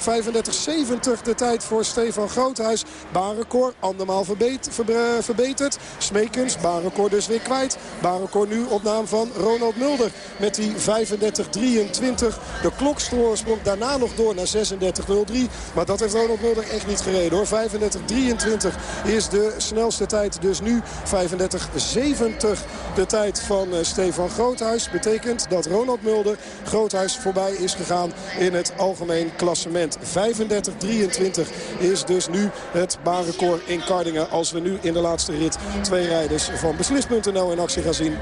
35-70 de tijd voor Stefan Groothuis. Baanrecord andermaal verbeterd. Smekens, baanrecord dus weer kwijt. Baanrecord nu op naam van Ronald Mulder. Met die 35-23. De klok sprong daarna nog door naar 36-03. Maar dat heeft Ronald Mulder echt niet gereden hoor. 35-23 is de snelste tijd. Dus nu 35-70 de tijd van uh, Stefan Groothuis. Betekent dat Ronald Mulder Groothuis voorbij is gegaan in het algemeen klassement. 35-23 is dus nu het baanrecord in Kardingen. Als we nu in de laatste rit twee rijders van Beslis.nl in actie gaan zien.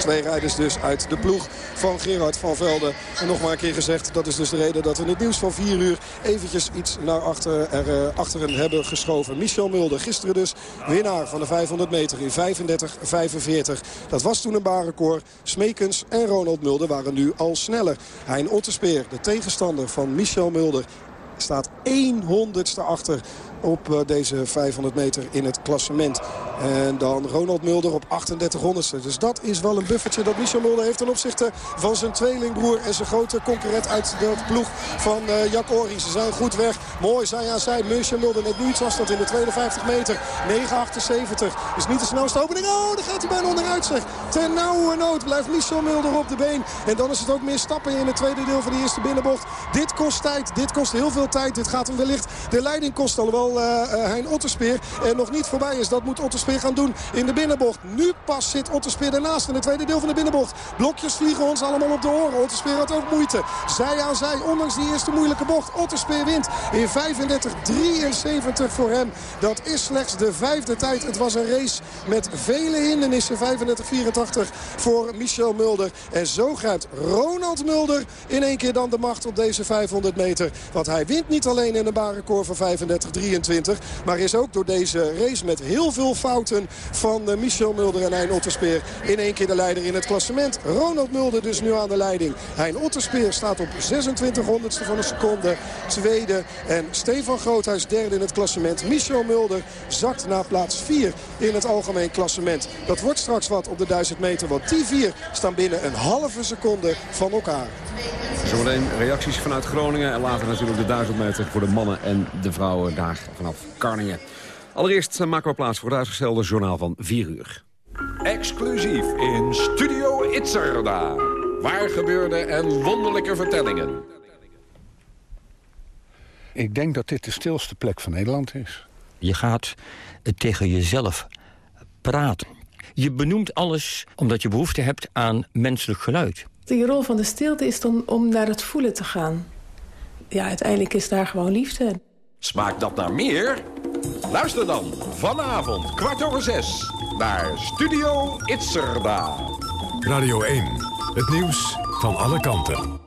Twee rijders dus uit de ploeg van Gerard van Velde. En nog maar een keer gezegd, dat is dus de reden dat we het nieuws van 4 uur eventjes iets naar achter, er, uh, achteren hebben geschoven. Michel Mulder, gisteren dus winnaar van de 500 meter in 35-45. Dat was toen een baanrecord. Smekens en Ronald Mulder waren nu al sneller. Hein Otterspeer, de tegenstander van Michel Mulder, staat 100ste achter op uh, deze 500 meter in het klassement. En dan Ronald Mulder op 38 honderdste. Dus dat is wel een buffertje dat Michel Mulder heeft ten opzichte van zijn tweelingbroer en zijn grote concurrent uit de ploeg van uh, Jack. Ze zijn goed weg. Mooi zij aan zij. Michel Mulder net nu iets dat in de tweede 50 meter. 9,78 is niet de snelste opening. Oh, daar gaat hij bijna onderuit zeg. Ten nauwe nood blijft Michel Mulder op de been. En dan is het ook meer stappen in het tweede deel van de eerste binnenbocht. Dit kost tijd. Dit kost heel veel tijd. Dit gaat hem wellicht de leiding kosten. Alhoewel uh, Hein Otterspeer er nog niet voorbij is. Dat moet Otterspeer gaan doen in de binnenbocht. Nu pas zit Otterspeer ernaast in het tweede deel van de binnenbocht. Blokjes vliegen ons allemaal op de oren. Otterspeer had ook moeite. Zij aan zij, ondanks die eerste moeilijke bocht. Otterspeer wint in 35-73 voor hem. Dat is slechts de vijfde tijd. Het was een race met vele hindernissen. 35-84 voor Michel Mulder. En zo grijpt Ronald Mulder in één keer dan de macht op deze 500 meter. Want hij wint niet alleen in een baanrecord van 35-23. Maar is ook door deze race met heel veel fouten van Michel Mulder en Hein Otterspeer in één keer de leider in het klassement. Ronald Mulder dus nu aan de leiding. Hein Otterspeer staat op 26 honderdste van een seconde. Tweede en Stefan Groothuis derde in het klassement. Michel Mulder zakt naar plaats 4 in het algemeen klassement. Dat wordt straks wat op de 1000 meter. Want die vier staan binnen een halve seconde van elkaar. Zometeen reacties vanuit Groningen. En later natuurlijk de 1000 meter voor de mannen en de vrouwen daar vanaf Karningen. Allereerst maken we plaats voor het uitgestelde journaal van 4 uur. Exclusief in Studio Itzerda. Waar gebeurde en wonderlijke vertellingen. Ik denk dat dit de stilste plek van Nederland is. Je gaat tegen jezelf praten. Je benoemt alles omdat je behoefte hebt aan menselijk geluid. De rol van de stilte is dan om naar het voelen te gaan. Ja, uiteindelijk is daar gewoon liefde. Smaakt dat naar meer? Luister dan vanavond kwart over zes naar Studio Itzerda. Radio 1, het nieuws van alle kanten.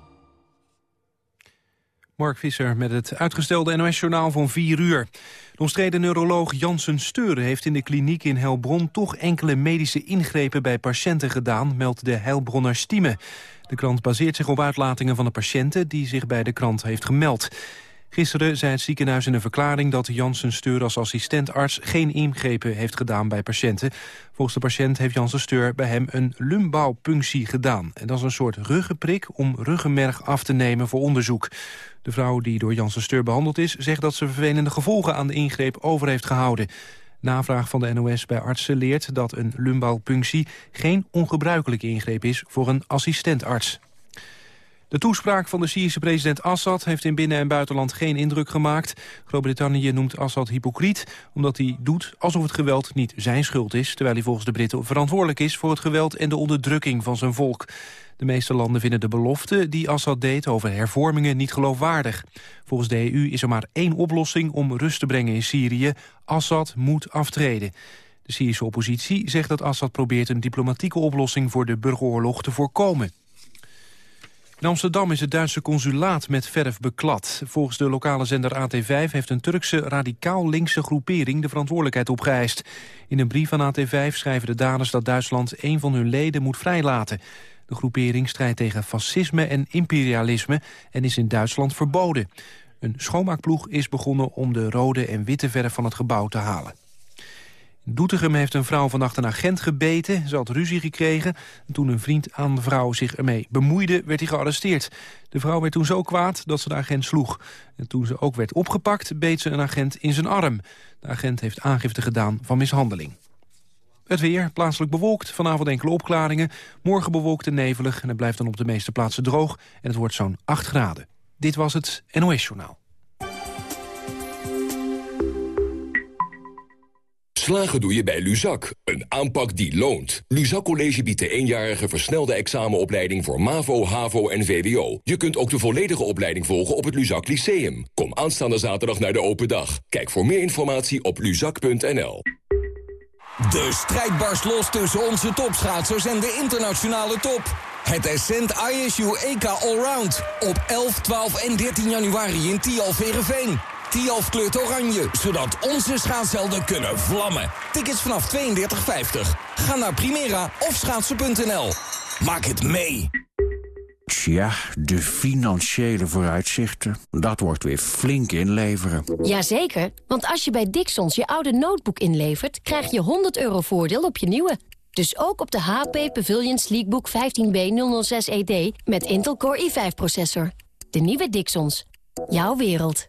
Mark Visser met het uitgestelde NOS-journaal van 4 uur. De omstreden neuroloog Jansen Steuren heeft in de kliniek in Heilbronn... toch enkele medische ingrepen bij patiënten gedaan, meldt de Heilbronner Stieme. De krant baseert zich op uitlatingen van de patiënten... die zich bij de krant heeft gemeld. Gisteren zei het ziekenhuis in een verklaring dat Janssen Steur als assistentarts geen ingrepen heeft gedaan bij patiënten. Volgens de patiënt heeft Janssen Steur bij hem een lumbouwpunctie gedaan. En dat is een soort ruggenprik om ruggenmerg af te nemen voor onderzoek. De vrouw die door Janssen Steur behandeld is, zegt dat ze vervelende gevolgen aan de ingreep over heeft gehouden. Navraag van de NOS bij artsen leert dat een lumbouwpunctie geen ongebruikelijke ingreep is voor een assistentarts. De toespraak van de Syrische president Assad heeft in binnen- en buitenland geen indruk gemaakt. Groot-Brittannië noemt Assad hypocriet, omdat hij doet alsof het geweld niet zijn schuld is, terwijl hij volgens de Britten verantwoordelijk is voor het geweld en de onderdrukking van zijn volk. De meeste landen vinden de belofte die Assad deed over hervormingen niet geloofwaardig. Volgens de EU is er maar één oplossing om rust te brengen in Syrië. Assad moet aftreden. De Syrische oppositie zegt dat Assad probeert een diplomatieke oplossing voor de burgeroorlog te voorkomen. In Amsterdam is het Duitse consulaat met verf beklad. Volgens de lokale zender AT5 heeft een Turkse radicaal-linkse groepering de verantwoordelijkheid opgeëist. In een brief van AT5 schrijven de daders dat Duitsland een van hun leden moet vrijlaten. De groepering strijdt tegen fascisme en imperialisme en is in Duitsland verboden. Een schoonmaakploeg is begonnen om de rode en witte verf van het gebouw te halen. In heeft een vrouw vannacht een agent gebeten. Ze had ruzie gekregen. En toen een vriend aan de vrouw zich ermee bemoeide, werd hij gearresteerd. De vrouw werd toen zo kwaad dat ze de agent sloeg. En toen ze ook werd opgepakt, beet ze een agent in zijn arm. De agent heeft aangifte gedaan van mishandeling. Het weer, plaatselijk bewolkt, vanavond enkele opklaringen. Morgen bewolkt en nevelig en het blijft dan op de meeste plaatsen droog. En het wordt zo'n 8 graden. Dit was het NOS Journaal. Slagen doe je bij Luzak, een aanpak die loont. Luzak College biedt de eenjarige versnelde examenopleiding voor MAVO, HAVO en VWO. Je kunt ook de volledige opleiding volgen op het Luzak Lyceum. Kom aanstaande zaterdag naar de open dag. Kijk voor meer informatie op luzak.nl. De strijd barst los tussen onze topschaatsers en de internationale top. Het Ascent ISU EK Allround op 11, 12 en 13 januari in Tialf Verenveen. Tialf kleurt oranje, zodat onze schaatshelden kunnen vlammen. Tickets vanaf 32,50. Ga naar Primera of schaatsen.nl. Maak het mee. Tja, de financiële vooruitzichten. Dat wordt weer flink inleveren. Jazeker, want als je bij Dixons je oude notebook inlevert... krijg je 100 euro voordeel op je nieuwe. Dus ook op de HP Pavilion Sleekbook 15B006ED met Intel Core i5-processor. De nieuwe Dixons. Jouw wereld.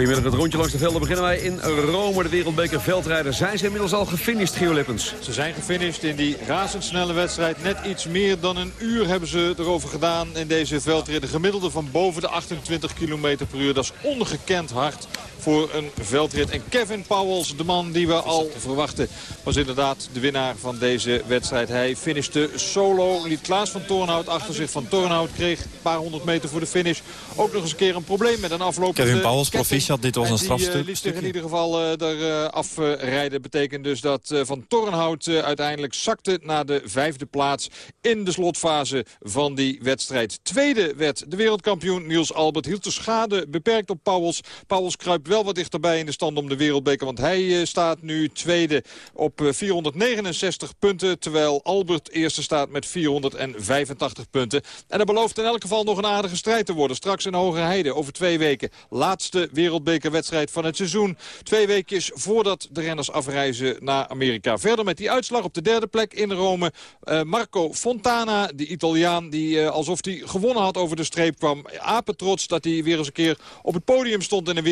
Goedemiddag, het rondje langs de velden beginnen wij in Rome. De wereldbeker veldrijden. Zijn ze inmiddels al gefinished, Gio Lippens? Ze zijn gefinished in die razendsnelle wedstrijd. Net iets meer dan een uur hebben ze erover gedaan in deze veldrit. Een gemiddelde van boven de 28 km per uur. Dat is ongekend hard voor een veldrit. En Kevin Powels, de man die we al verwachten, was inderdaad de winnaar van deze wedstrijd. Hij finishte solo, liet Klaas van Toornhout achter zich. Van Toornhout kreeg een paar honderd meter voor de finish ook nog eens een keer een probleem met een afloop. Kevin Powels, proficiat, dit was een strafstuk. Die uh, liet zich in ieder geval uh, er uh, afrijden. Betekent dus dat Van Toornhout uiteindelijk zakte naar de vijfde plaats in de slotfase van die wedstrijd. Tweede werd de wereldkampioen Niels Albert. Hield de schade beperkt op Powels. Powels kruipt wel wat dichterbij in de stand om de wereldbeker. Want hij uh, staat nu tweede op uh, 469 punten. Terwijl Albert eerste staat met 485 punten. En dat belooft in elk geval nog een aardige strijd te worden. Straks in Hoge Heide over twee weken. Laatste wereldbekerwedstrijd van het seizoen. Twee weekjes voordat de renners afreizen naar Amerika. Verder met die uitslag op de derde plek in Rome. Uh, Marco Fontana, de Italiaan die alsof hij gewonnen had over de streep kwam. Apetrots dat hij weer eens een keer op het podium stond in een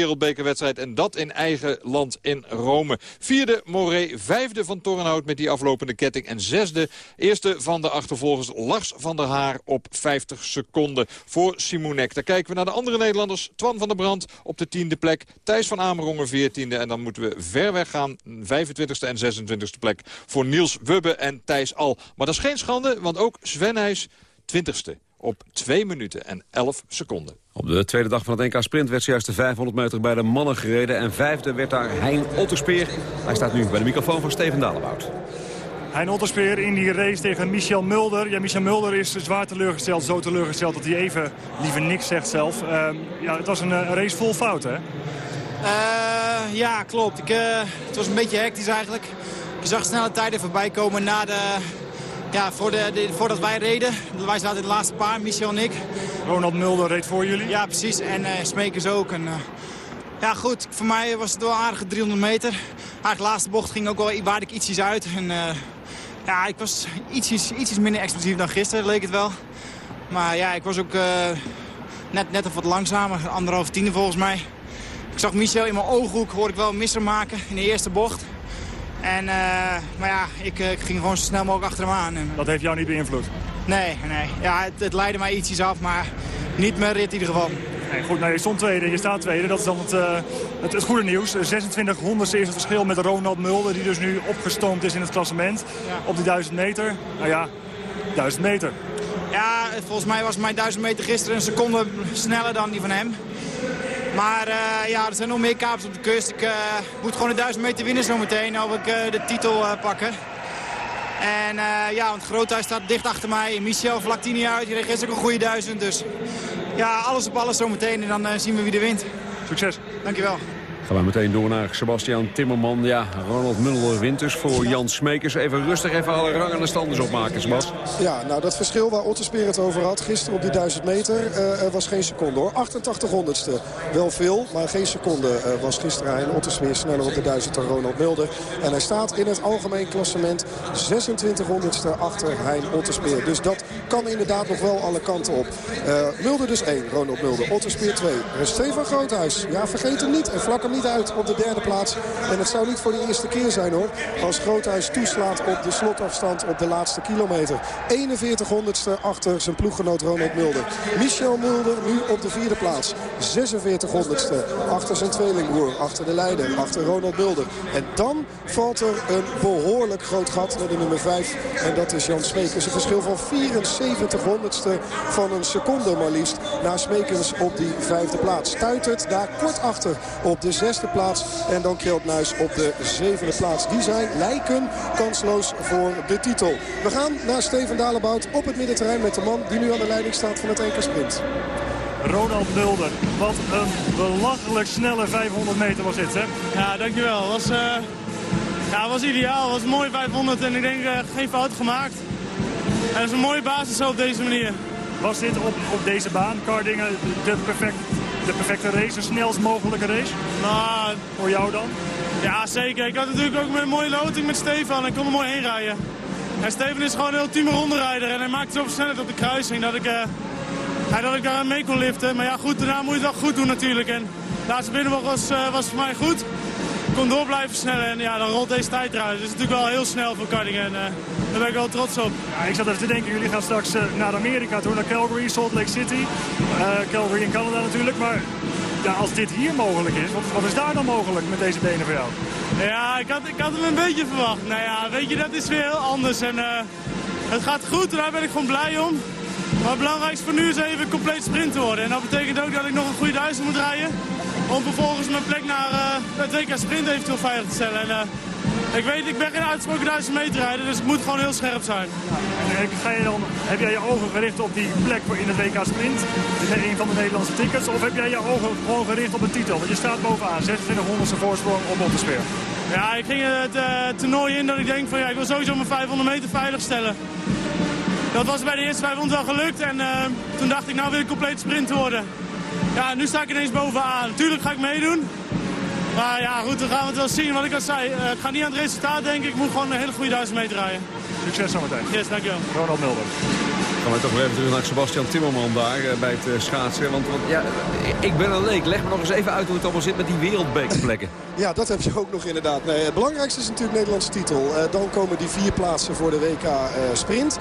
wereldbekerwedstrijd. En dat in eigen land in Rome. Vierde Moret, vijfde van Tornhout met die aflopende ketting. En zesde, eerste van de achtervolgers Lars van der Haar op 50 seconden voor Simonek. Dan kijken we naar de andere Nederlanders. Twan van der Brand op de tiende plek. Thijs van Amerongen veertiende. En dan moeten we ver weg gaan. 25e en 26e plek voor Niels Wubbe en Thijs Al. Maar dat is geen schande, want ook Sven Nijs 20ste op 2 minuten en 11 seconden. Op de tweede dag van het NK Sprint werd zojuist de 500 meter bij de mannen gereden. En vijfde werd daar Hein Otterspeer. Hij staat nu bij de microfoon van Steven Dalebout. Hein Otterspeer in die race tegen Michel Mulder. Ja, Michel Mulder is zwaar teleurgesteld, zo teleurgesteld dat hij even liever niks zegt zelf. Uh, ja, het was een, een, race vol fouten, hè? Uh, ja, klopt. Ik, uh, het was een beetje hectisch eigenlijk. Je zag snelle tijden voorbij komen na de, ja, voor de, voordat wij reden. Wij zaten in de laatste paar, Michel en ik. Ronald Mulder reed voor jullie? Ja, precies. En uh, Smekers ook. En, uh, ja, goed. Voor mij was het wel een aardige 300 meter. Eigenlijk de laatste bocht ging ook wel waar ik ietsjes uit. En, uh, ja, ik was ietsjes, ietsjes minder explosief dan gisteren, leek het wel. Maar ja, ik was ook net, net of wat langzamer. Anderhalf tiende volgens mij. Ik zag Michel in mijn ooghoek, hoorde ik wel een misser maken in de eerste bocht. En, uh, maar ja, ik, ik, ging gewoon zo snel mogelijk achter hem aan. En, dat heeft jou niet beïnvloed? Nee, nee. Ja, het, het leidde mij ietsjes af, maar niet mijn rit in ieder geval. Nee, goed, nou, je stond tweede, je staat tweede. Dat is dan het, uh, het, het, goede nieuws. 26 honderdste is het verschil met Ronald Mulder, die dus nu opgestoomd is in het klassement. Ja. Op die 1000 meter. Nou ja, 1000 meter. Ja, volgens mij was mijn 1000 meter gisteren een seconde sneller dan die van hem. Maar uh, ja, er zijn nog meer kapers op de kust. Ik uh, moet gewoon de 1000 meter winnen zometeen. Of ik uh, de titel pakken. En ja, want Groothuis staat dicht achter mij. Michel vlakt die niet uit. Die reed ook een goede duizend. Dus ja, alles op alles zometeen. En dan zien we wie er wint. Succes. Dankjewel. Gaan we meteen door naar Sebastian Timmerman. Ja, Ronald Mulder wint dus voor Jan Smekers. Even rustig, even alle rangen en standers opmaken, Sebas. Ja, nou dat verschil waar Otterspeer het over had gisteren op die 1000 meter uh, was geen seconde hoor. 88 honderdste. Wel veel, maar geen seconde uh, was gisteren hij Otterspeer sneller op de 1000 dan Ronald Mulder. En hij staat in het algemeen klassement 26 honderdste achter Hein Otterspeer. Dus dat kan inderdaad nog wel alle kanten op. Uh, Mulder dus 1, Ronald Mulder. Otterspeer 2. Stefan Groothuis. Ja, vergeet hem niet en vlak niet uit op de derde plaats. En het zou niet voor de eerste keer zijn hoor. Als Groothuis toeslaat op de slotafstand op de laatste kilometer. 41 honderdste achter zijn ploeggenoot Ronald Mulder. Michel Mulder nu op de vierde plaats. 46 honderdste achter zijn tweelingbroer. Achter de leider. Achter Ronald Mulder. En dan valt er een behoorlijk groot gat naar de nummer 5. En dat is Jan Smekens. Een verschil van 74 honderdste van een seconde maar liefst. Naar Smekens op die vijfde plaats. Stuitert daar kort achter op de zesde plaats. En dan Nuis op de zevende plaats. Die zijn lijken kansloos voor de titel. We gaan naar Steven Dalebout op het middenterrein met de man die nu aan de leiding staat van het NK Sprint. Ronald Mulder. Wat een belachelijk snelle 500 meter was dit, hè? Ja, dankjewel. Het was, uh, ja, was ideaal. Het was een mooi 500 en ik denk uh, geen fout gemaakt. En dat is een mooie basis zo op deze manier. Was dit op, op deze baan, Cardingen, de, perfect, de perfecte race, de snelst mogelijke race? Nou, Voor jou dan? Ja, zeker. Ik had natuurlijk ook met een mooie loting met Stefan en ik kon er mooi heen rijden. En Steven is gewoon een ultieme ronderijder en hij maakt zoveel snelheid op de kruising dat ik, uh, dat ik daar mee kon liften. Maar ja, goed, daarna moet je het wel goed doen natuurlijk. En de laatste binnenbocht was, uh, was voor mij goed. Kon door blijven snellen en ja, dan rolt deze tijd eruit. Dat is natuurlijk wel heel snel voor Cardingen en uh, daar ben ik wel trots op. Ja, ik zat even te denken, jullie gaan straks naar Amerika toe, naar Calgary, Salt Lake City. Calgary in Canada natuurlijk, maar ja, als dit hier mogelijk is, wat, wat, is daar dan mogelijk met deze benen voor jou? Ja, ik had, ik had hem een beetje verwacht. Nou ja, weet je, dat is weer heel anders. En, uh, het gaat goed en daar ben ik gewoon blij om. Maar het belangrijkste voor nu is even compleet sprint te worden. En dat betekent ook dat ik nog een goede duizend moet rijden. Om vervolgens mijn plek naar uh, het WK Sprint eventueel veilig te stellen. En, uh, ik weet, ik ben geen uitgesproken duizend meter rijder, dus het moet gewoon heel scherp zijn. En ga je dan, heb jij je ogen gericht op die plek voor in het WK Sprint? In een van de Nederlandse tickets? Of heb jij je ogen gewoon gericht op de titel? Want je staat bovenaan, 2600ste voorsprong op Otterspeer. Ja, ik ging het uh, toernooi in dat ik denk van ja, ik wil sowieso mijn 500 meter veilig stellen. Dat was bij de eerste 500 wel gelukt en uh, toen dacht ik nou wil ik compleet sprint worden. Ja, nu sta ik ineens bovenaan. Natuurlijk ga ik meedoen. Maar ja, goed, dan gaan we het wel zien. Wat ik al zei, uh, ik ga niet aan het resultaat denken. Ik moet gewoon een hele goede duizend meter rijden. Succes zometeen. Yes, dankjewel. Ronald Mulder. We toch weer even naar Sebastian Timmerman daar uh, bij het uh, schaatsen. Want, want, ja, ik ben een leek. Leg me nog eens even uit hoe het allemaal zit met die wereldbekerplekken. Ja, dat heb je ook nog inderdaad. Nee, het belangrijkste is natuurlijk Nederlandse titel. Uh, dan komen die vier plaatsen voor de WK Sprint.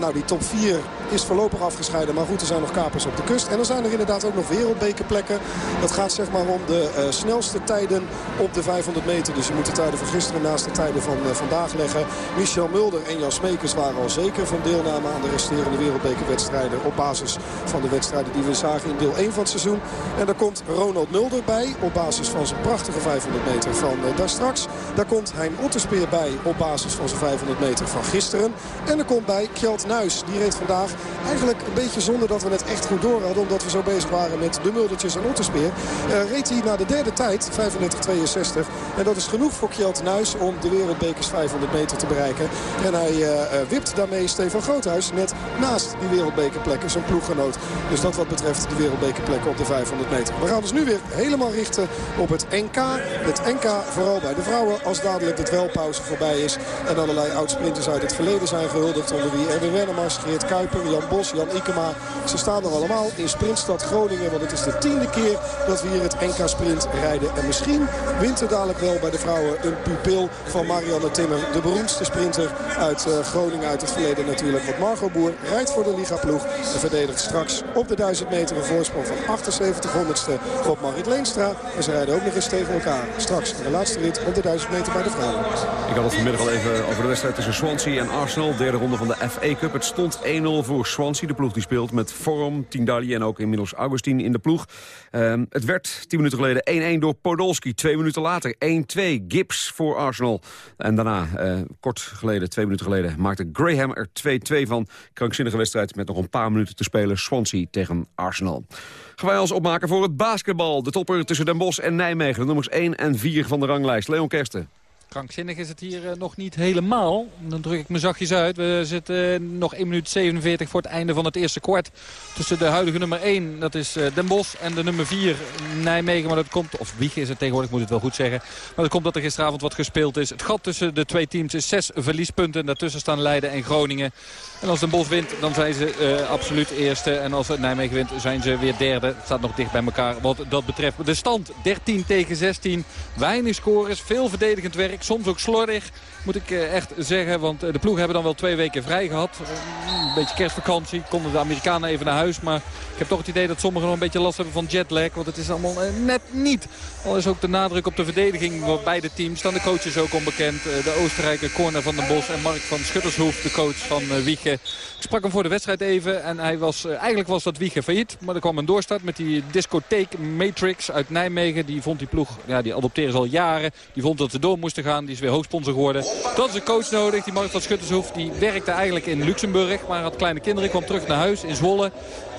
nou, die top 4 is voorlopig afgescheiden. Maar goed, er zijn nog kapers op de kust. En dan zijn er inderdaad ook nog wereldbekerplekken. Dat gaat zeg maar om de snelste tijden op de 500 meter. Dus je moet de tijden van gisteren naast de tijden van vandaag leggen. Michel Mulder en Jan Smekers waren al zeker van deelname aan de resterende wereldbekerwedstrijden. Op basis van de wedstrijden die we zagen in deel 1 van het seizoen. En daar komt Ronald Mulder bij op basis van zijn prachtige 500 meter van uh, daar straks. Daar komt Hein Otterspeer bij op basis van zijn 500 meter van gisteren. En er komt bij Kjeld Nuis. Die reed vandaag eigenlijk een beetje zonder dat we het echt goed door hadden. Omdat we zo bezig waren met de Muldertjes en Otterspeer. Uh, reed hij naar de derde tijd, 35-62. En dat is genoeg voor Kjeld Nuis om de wereldbekers 500 meter te bereiken. En hij uh, wipt daarmee Stefan Groothuis net naast die wereldbekerplekken, zijn ploeggenoot. Dus dat wat betreft de wereldbekerplekken op de 500 meter. We gaan ons nu weer helemaal richten op het NK. Het NK vooral bij de vrouwen als dadelijk de dwelpauze voorbij is. En allerlei oud-sprinters uit het verleden zijn gehuldigd. Onder wie Erwin Wennemars, Geert Kuiper, Jan Bos, Jan Ikema. Ze staan er allemaal in Sprintstad Groningen. Want het is de tiende keer dat we hier het NK Sprint rijden. En misschien wint er dadelijk wel bij de vrouwen een pupil van Marianne Timmer. De beroemdste sprinter uit uh, Groningen uit het verleden natuurlijk. Want Margot Boer rijdt voor de Liga-ploeg. En verdedigt straks op de 1000 meter een voorsprong van 78 honderdste op Marit Leenstra. En ze rijden ook nog eens tegen elkaar. Straks de laatste rit op de 1000 meter bij de vrouwen. Ik had het vanmiddag al even over de wedstrijd tussen Swansea en Arsenal. Derde ronde van de FA Cup. Het stond 1-0 voor Swansea. De ploeg die speelt met Forum, Tindalli en ook inmiddels Augustin in de ploeg. Um, het werd 10 minuten geleden 1-1 door Podolski. Twee minuten later 1-2 Gibbs voor Arsenal. En daarna, uh, kort geleden, twee minuten geleden, maakte Graham er 2-2 van. Krankzinnige wedstrijd met nog een paar minuten te spelen. Swansea tegen Arsenal. Gaan wij ons opmaken voor het basketbal. De topper tussen Den Bosch en Nijmegen. De nummers 1 en 4 van de ranglijst. Leon Kersten. Krankzinnig is het hier eh, nog niet helemaal. Dan druk ik mijn zachtjes uit. We zitten eh, nog 1 minuut 47 voor het einde van het eerste kwart. Tussen de huidige nummer 1, dat is eh, Den Bosch. En de nummer 4, Nijmegen. Maar dat komt, of Wiegen is het tegenwoordig, moet het wel goed zeggen. Maar dat komt dat er gisteravond wat gespeeld is. Het gat tussen de twee teams is 6 verliespunten. Daartussen staan Leiden en Groningen. En als Den Bosch wint, dan zijn ze absoluut eerste. En als Nijmegen wint, zijn ze weer derde. Het staat nog dicht bij elkaar wat dat betreft. De stand 13 tegen 16. Weinig scores, veel verdedigend werk soms ook slordig moet ik eh, echt zeggen. Want eh, de ploeg hebben dan wel twee weken vrij gehad. Eh, een beetje kerstvakantie. Konden de Amerikanen even naar huis. Maar ik heb toch het idee dat sommigen nog een beetje last hebben van jetlag. Want het is allemaal net niet. Al is ook de nadruk op de verdediging bij beide teams. Dan de coaches ook onbekend. De Oostenrijker Corner van den Bos en Mark van Schuttershoef, de coach van Wiegen. Ik sprak hem voor de wedstrijd even. En hij was, eigenlijk was dat Wiegen failliet. Maar er kwam een doorstart met die discotheek Matrix uit Nijmegen. Die vond die ploeg, ja, die adopteren ze al jaren. Die vond dat ze door moesten gaan. Die is weer hoofdsponsor geworden. Dat is een coach nodig. Die Mark van Schuttershoef die werkte eigenlijk in Luxemburg. Maar had kleine kinderen. Kwam terug naar huis in Zwolle.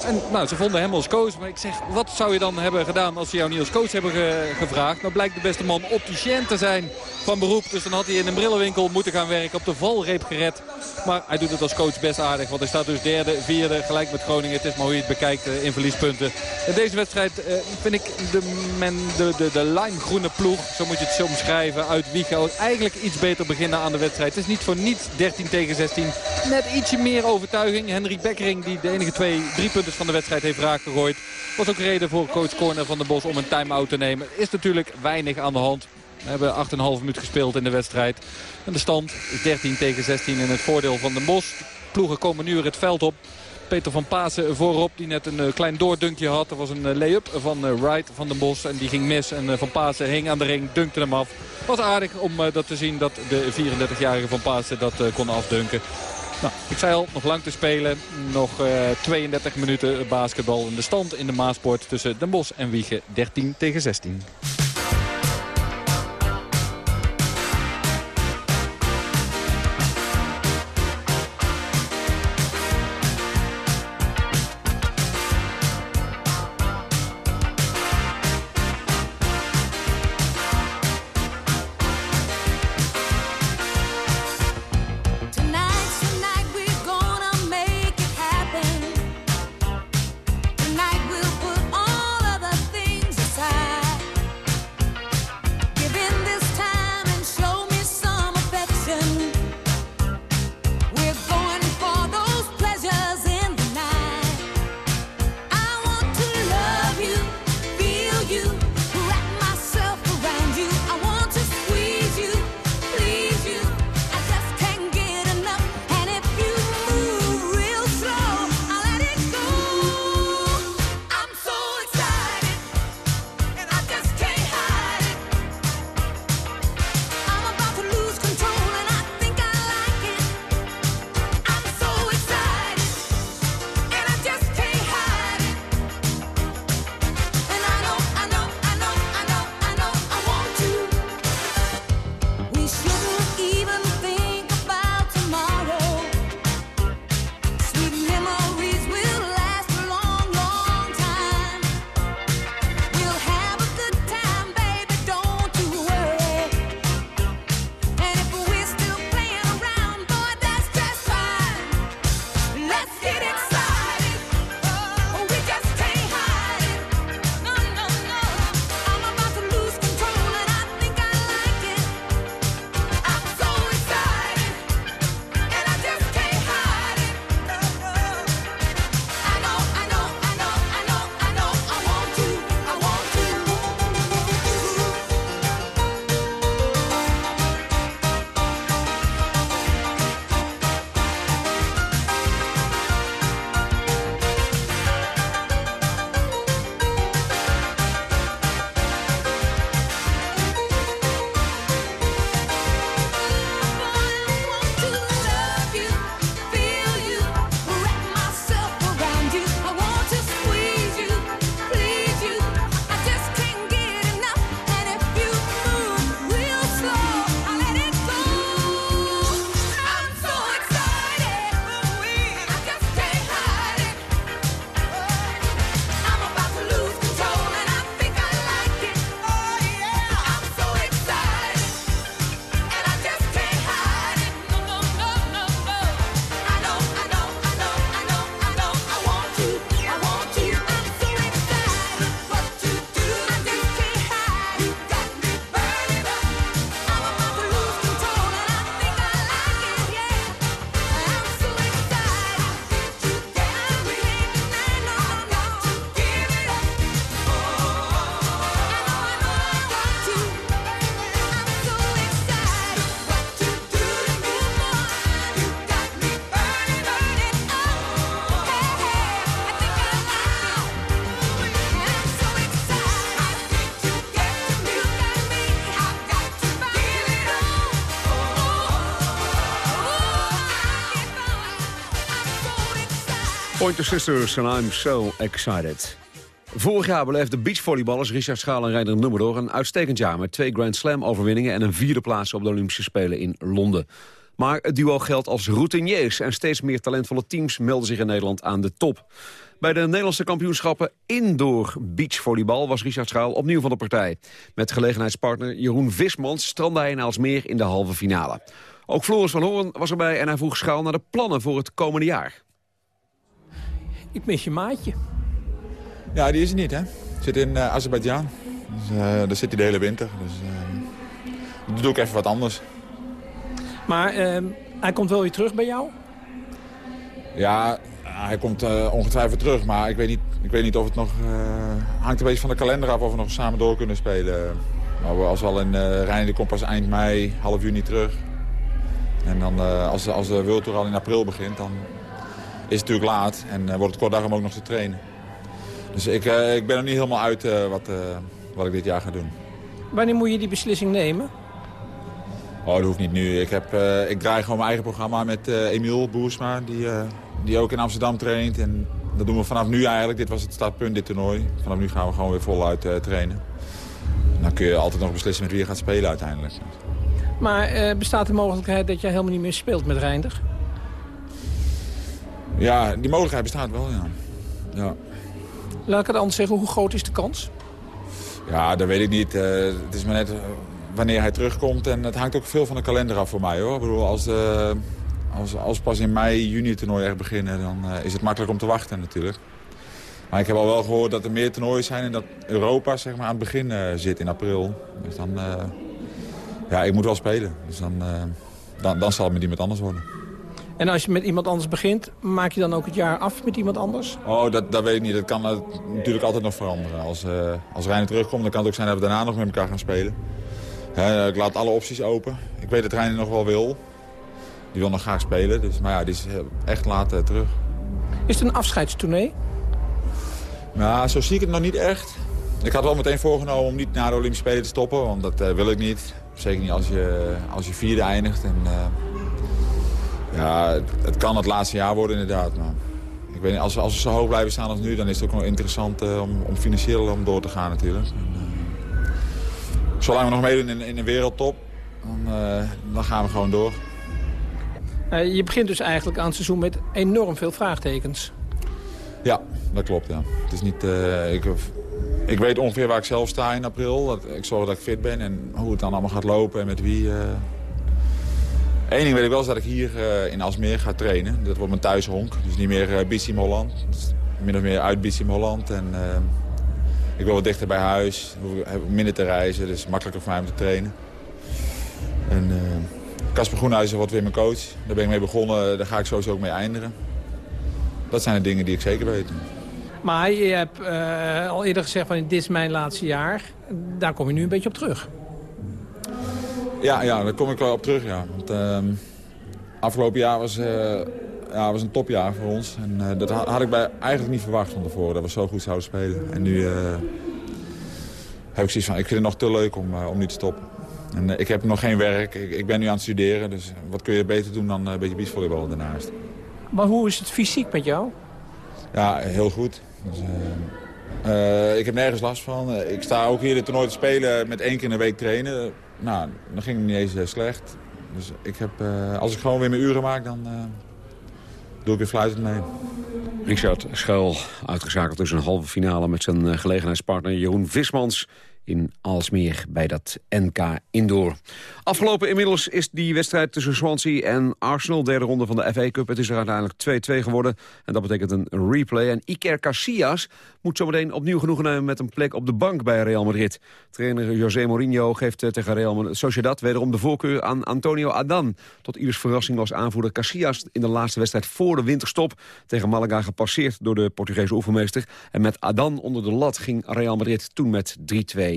En nou, ze vonden hem als coach. Maar ik zeg, wat zou je dan hebben gedaan als ze jou niet als coach hebben gevraagd? Nou blijkt de beste man opticien te zijn van beroep. Dus dan had hij in een brillenwinkel moeten gaan werken. Op de valreep gered. Maar hij doet het als coach best aardig. Want hij staat dus derde, vierde, gelijk met Groningen. Het is maar hoe je het bekijkt eh, in verliespunten. In deze wedstrijd uh, vind ik de, men, de, de, de limegroene ploeg, zo moet je het zo omschrijven, uit Wiegel eigenlijk iets beter beginnen aan de wedstrijd. Het is niet voor niets 13 tegen 16. Net ietsje meer overtuiging. Henry Bekkering, die de enige twee drie punten van de wedstrijd heeft raak gegooid. Was ook reden voor coach Corner van de Bos om een time-out te nemen. Is natuurlijk weinig aan de hand. We hebben 8,5 minuut gespeeld in de wedstrijd. En de stand is 13 tegen 16 in het voordeel van de Bos. Ploegen komen nu weer het veld op. Peter van Pasen voorop, die net een eh, klein doordunkje had. Er was een eh, lay-up van eh, Wright van de Bos en die ging mis. En Van Pasen hing aan de ring, dunkte hem af. Was aardig om dat te zien dat de 34-jarige Van Pasen dat kon afdunken. Nou, ik zei al, nog lang te spelen. Nog 32 minuten basketbal in de stand in de Maasport tussen Den Bosch en Wiegen 13 tegen 16. Pointer Sisters and I'm so excited. Vorig jaar beleefden beachvolleyballers Richard Schaal en Reiner Nummerdoor een uitstekend jaar... met twee Grand Slam overwinningen en een vierde plaats op de Olympische Spelen in Londen. Maar het duo geldt als routiniers en steeds meer talentvolle teams melden zich in Nederland aan de top. Bij de Nederlandse kampioenschappen indoor beachvolleybal was Richard Schaal opnieuw van de partij. Met gelegenheidspartner Jeroen Vismans strandde hij in Aalsmeer in de halve finale. Ook Floris van Hoorn was erbij en hij vroeg Schaal naar de plannen voor het komende jaar. Ik mis je maatje. Ja, die is er niet, hè. Zit in uh, Azerbeidzjan. Dus, uh, daar zit hij de hele winter. Dus uh, dan doe ik even wat anders. Maar ehm, hij komt wel weer terug bij jou? Ja, hij komt ongetwijfeld terug. Maar ik weet niet, ik weet niet of het nog... hangt een beetje van de kalender af of we nog samen door kunnen spelen. Maar als we al in uh, Rijn, komt pas eind mei, half juni terug. En dan als, als de World Tour al in april begint, dan is het natuurlijk laat. En wordt het kort dag om ook nog te trainen. Dus ik, uh, ik ben er niet helemaal uit uh, wat, wat ik dit jaar ga doen. Wanneer moet je die beslissing nemen? Oh, dat hoeft niet nu. Ik, heb, ik draai gewoon mijn eigen programma met Emiel Boersma, die, die ook in Amsterdam traint. En dat doen we vanaf nu eigenlijk. Dit was het startpunt, dit toernooi. Vanaf nu gaan we gewoon weer voluit trainen. En dan kun je altijd nog beslissen met wie je gaat spelen uiteindelijk. Maar bestaat de mogelijkheid dat je helemaal niet meer speelt met Reinder? Ja, die mogelijkheid bestaat wel, ja. ja. Laat ik het anders zeggen, hoe groot is de kans? Ja, dat weet ik niet. Uh, het is maar net wanneer hij terugkomt. En het hangt ook veel van de kalender af voor mij. hoor. Ik bedoel, als, uh, als, als pas in mei, juni het toernooi echt beginnen... dan uh, is het makkelijk om te wachten natuurlijk. Maar ik heb al wel gehoord dat er meer toernooien zijn... en dat Europa zeg maar, aan het begin zit in april. Dus dan... ja, ik moet wel spelen. Dus dan, dan, dan zal het met iemand anders worden. En als je met iemand anders begint, maak je dan ook het jaar af met iemand anders? Oh, dat, dat weet ik niet. Dat kan natuurlijk altijd nog veranderen. Als, uh, als Reiner terugkomt, dan kan het ook zijn dat we daarna nog met elkaar gaan spelen. ik laat alle opties open. Ik weet dat Reiner nog wel wil. Die wil nog graag spelen. Dus, maar ja, die is echt laat uh, terug. Is het een afscheidstournee? Nou, zo zie ik het nog niet echt. Ik had wel meteen voorgenomen om niet na de Olympische Spelen te stoppen. Want dat wil ik niet. Zeker niet als je, als je vierde eindigt. En, ja, het, kan het laatste jaar worden inderdaad. Maar ik weet niet, als, als we zo hoog blijven staan als nu, dan is het ook wel interessant uh, om, om, financieel om door te gaan natuurlijk. En, uh, zolang we nog meedoen in, in de wereldtop, dan, uh, dan gaan we gewoon door. je begint dus eigenlijk aan het seizoen met enorm veel vraagtekens. Ja, dat klopt. Ja. Het is niet, ik, ik weet ongeveer waar ik zelf sta in april. Dat, ik zorg dat ik fit ben en hoe het dan allemaal gaat lopen en met wie... Eén ding weet ik wel dat ik hier uh, in Alsmeer ga trainen. Dat wordt mijn thuishonk. Dus niet meer uh, Bissim Holland. Dus min of meer uit Bissim Holland. En, uh, ik wil wat dichter bij huis. Heb minder te reizen. Dus makkelijker voor mij om te trainen. En Casper Groenhuizen wordt weer mijn coach. Daar ben ik mee begonnen. Daar ga ik sowieso ook mee eindigen. Dat zijn de dingen die ik zeker weet. Maar je hebt al eerder gezegd van dit is mijn laatste jaar. Daar kom je nu een beetje op terug. Ja, ja, daar kom ik wel op terug, ja. Want, uh, afgelopen jaar was, uh, ja, was een topjaar voor ons. En uh, dat had, ik bij eigenlijk niet verwacht van tevoren, dat we zo goed zouden spelen. En nu uh, heb ik zoiets van, ik vind het nog te leuk om, om nu te stoppen. En ik heb nog geen werk, ik, ik, ben nu aan het studeren. Dus wat kun je beter doen dan een beetje beachvolleybal daarnaast. Maar hoe is het fysiek met jou? Ja, heel goed. Dus, ik heb nergens last van. ik sta ook hier het toernooi te spelen met één keer in de week trainen nou, dan ging het niet eens uh, slecht. Dus ik heb, uh, als ik gewoon weer mijn uren maak, dan uh, doe ik weer fluitend mee. Richard Schuil, uitgeschakeld tussen een halve finale met zijn gelegenheidspartner Jeroen Vismans in Alsmeer bij dat NK Indoor. Afgelopen inmiddels is die wedstrijd tussen Swansea en Arsenal. Derde ronde van de FA Cup. Het is er uiteindelijk 2-2 geworden. En dat betekent een replay. En Iker Casillas moet zometeen opnieuw genoegen nemen met een plek op de bank bij Real Madrid. Trainer José Mourinho geeft eh, tegen Real Sociedad wederom de voorkeur aan Antonio Adan. Tot ieders verrassing was aanvoerder Casillas in de laatste wedstrijd voor de winterstop tegen Malaga gepasseerd door de Portugese oefenmeester. En met Adan onder de lat ging Real Madrid toen met 3-2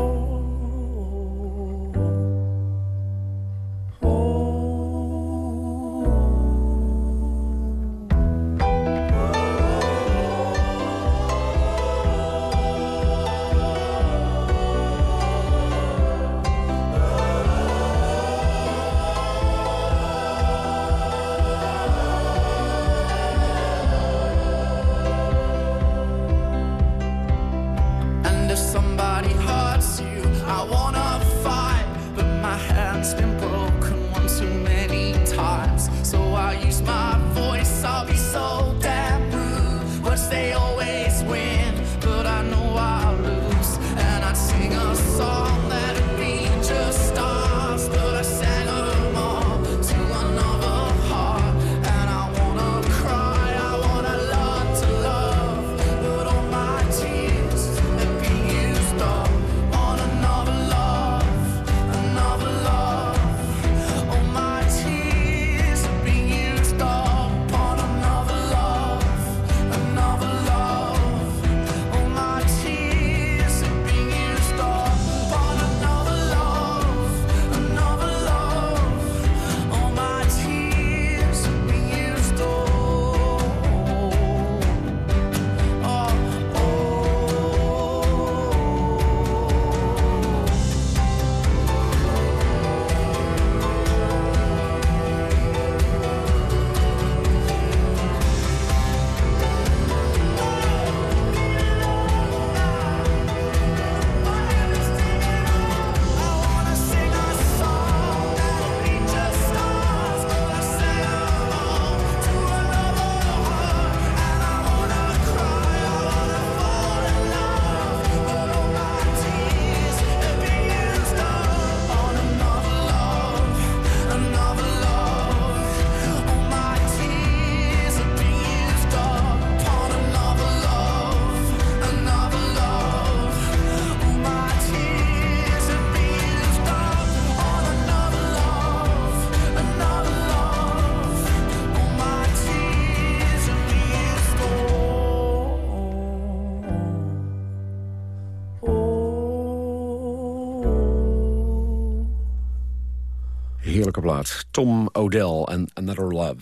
Tom O'Dell en Another Love.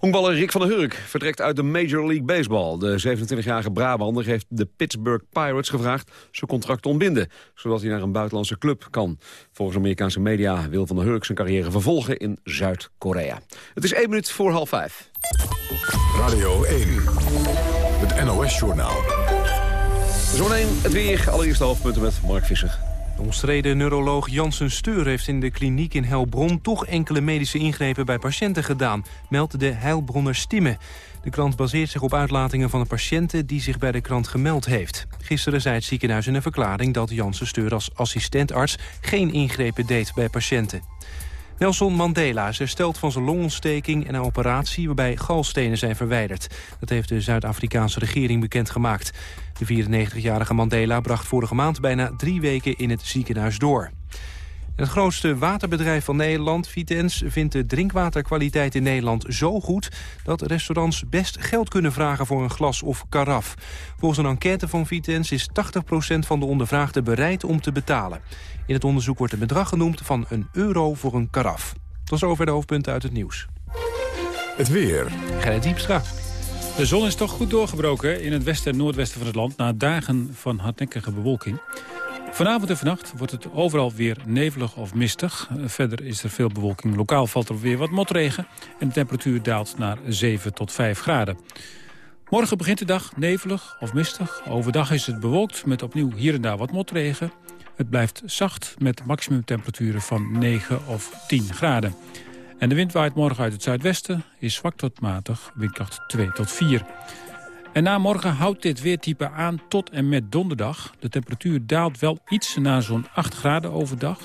Honkballer Rick van der Hurk vertrekt uit de Major League Baseball. De 27-jarige Brabander heeft de Pittsburgh Pirates gevraagd zijn contract te ontbinden, zodat hij naar een buitenlandse club kan. Volgens Amerikaanse media wil van der Hurk zijn carrière vervolgen in Zuid-Korea. Het is één minuut voor half vijf. Radio 1, het NOS-journaal. Zometeen het weer. Allereerst de hoofdpunten met Mark Visser. De omstreden neuroloog Jansen Steur heeft in de kliniek in Heilbronn... toch enkele medische ingrepen bij patiënten gedaan, meldt de Heilbronner Stimme. De krant baseert zich op uitlatingen van een patiënte die zich bij de krant gemeld heeft. Gisteren zei het ziekenhuis in een verklaring dat Jansen Steur als assistentarts... geen ingrepen deed bij patiënten. Nelson Mandela is hersteld van zijn longontsteking en een operatie waarbij galstenen zijn verwijderd. Dat heeft de Zuid-Afrikaanse regering bekendgemaakt. De 94-jarige Mandela bracht vorige maand bijna drie weken in het ziekenhuis door. Het grootste waterbedrijf van Nederland, Vitens, vindt de drinkwaterkwaliteit in Nederland zo goed dat restaurants best geld kunnen vragen voor een glas of karaf. Volgens een enquête van Vitens is 80% van de ondervraagden bereid om te betalen. In het onderzoek wordt een bedrag genoemd van een euro voor een karaf. Tot zover de hoofdpunten uit het nieuws. Het weer. Gerrit Diepstra. De zon is toch goed doorgebroken in het westen en noordwesten van het land... na dagen van hardnekkige bewolking. Vanavond en vannacht wordt het overal weer nevelig of mistig. Verder is er veel bewolking. Lokaal valt er weer wat motregen. En de temperatuur daalt naar 7 tot 5 graden. Morgen begint de dag nevelig of mistig. Overdag is het bewolkt met opnieuw hier en daar wat motregen. Het blijft zacht met maximumtemperaturen van 9 of 10 graden. En de wind waait morgen uit het zuidwesten, is zwak tot matig, windkracht 2 tot 4. En na morgen houdt dit weertype aan tot en met donderdag. De temperatuur daalt wel iets naar zo'n 8 graden overdag.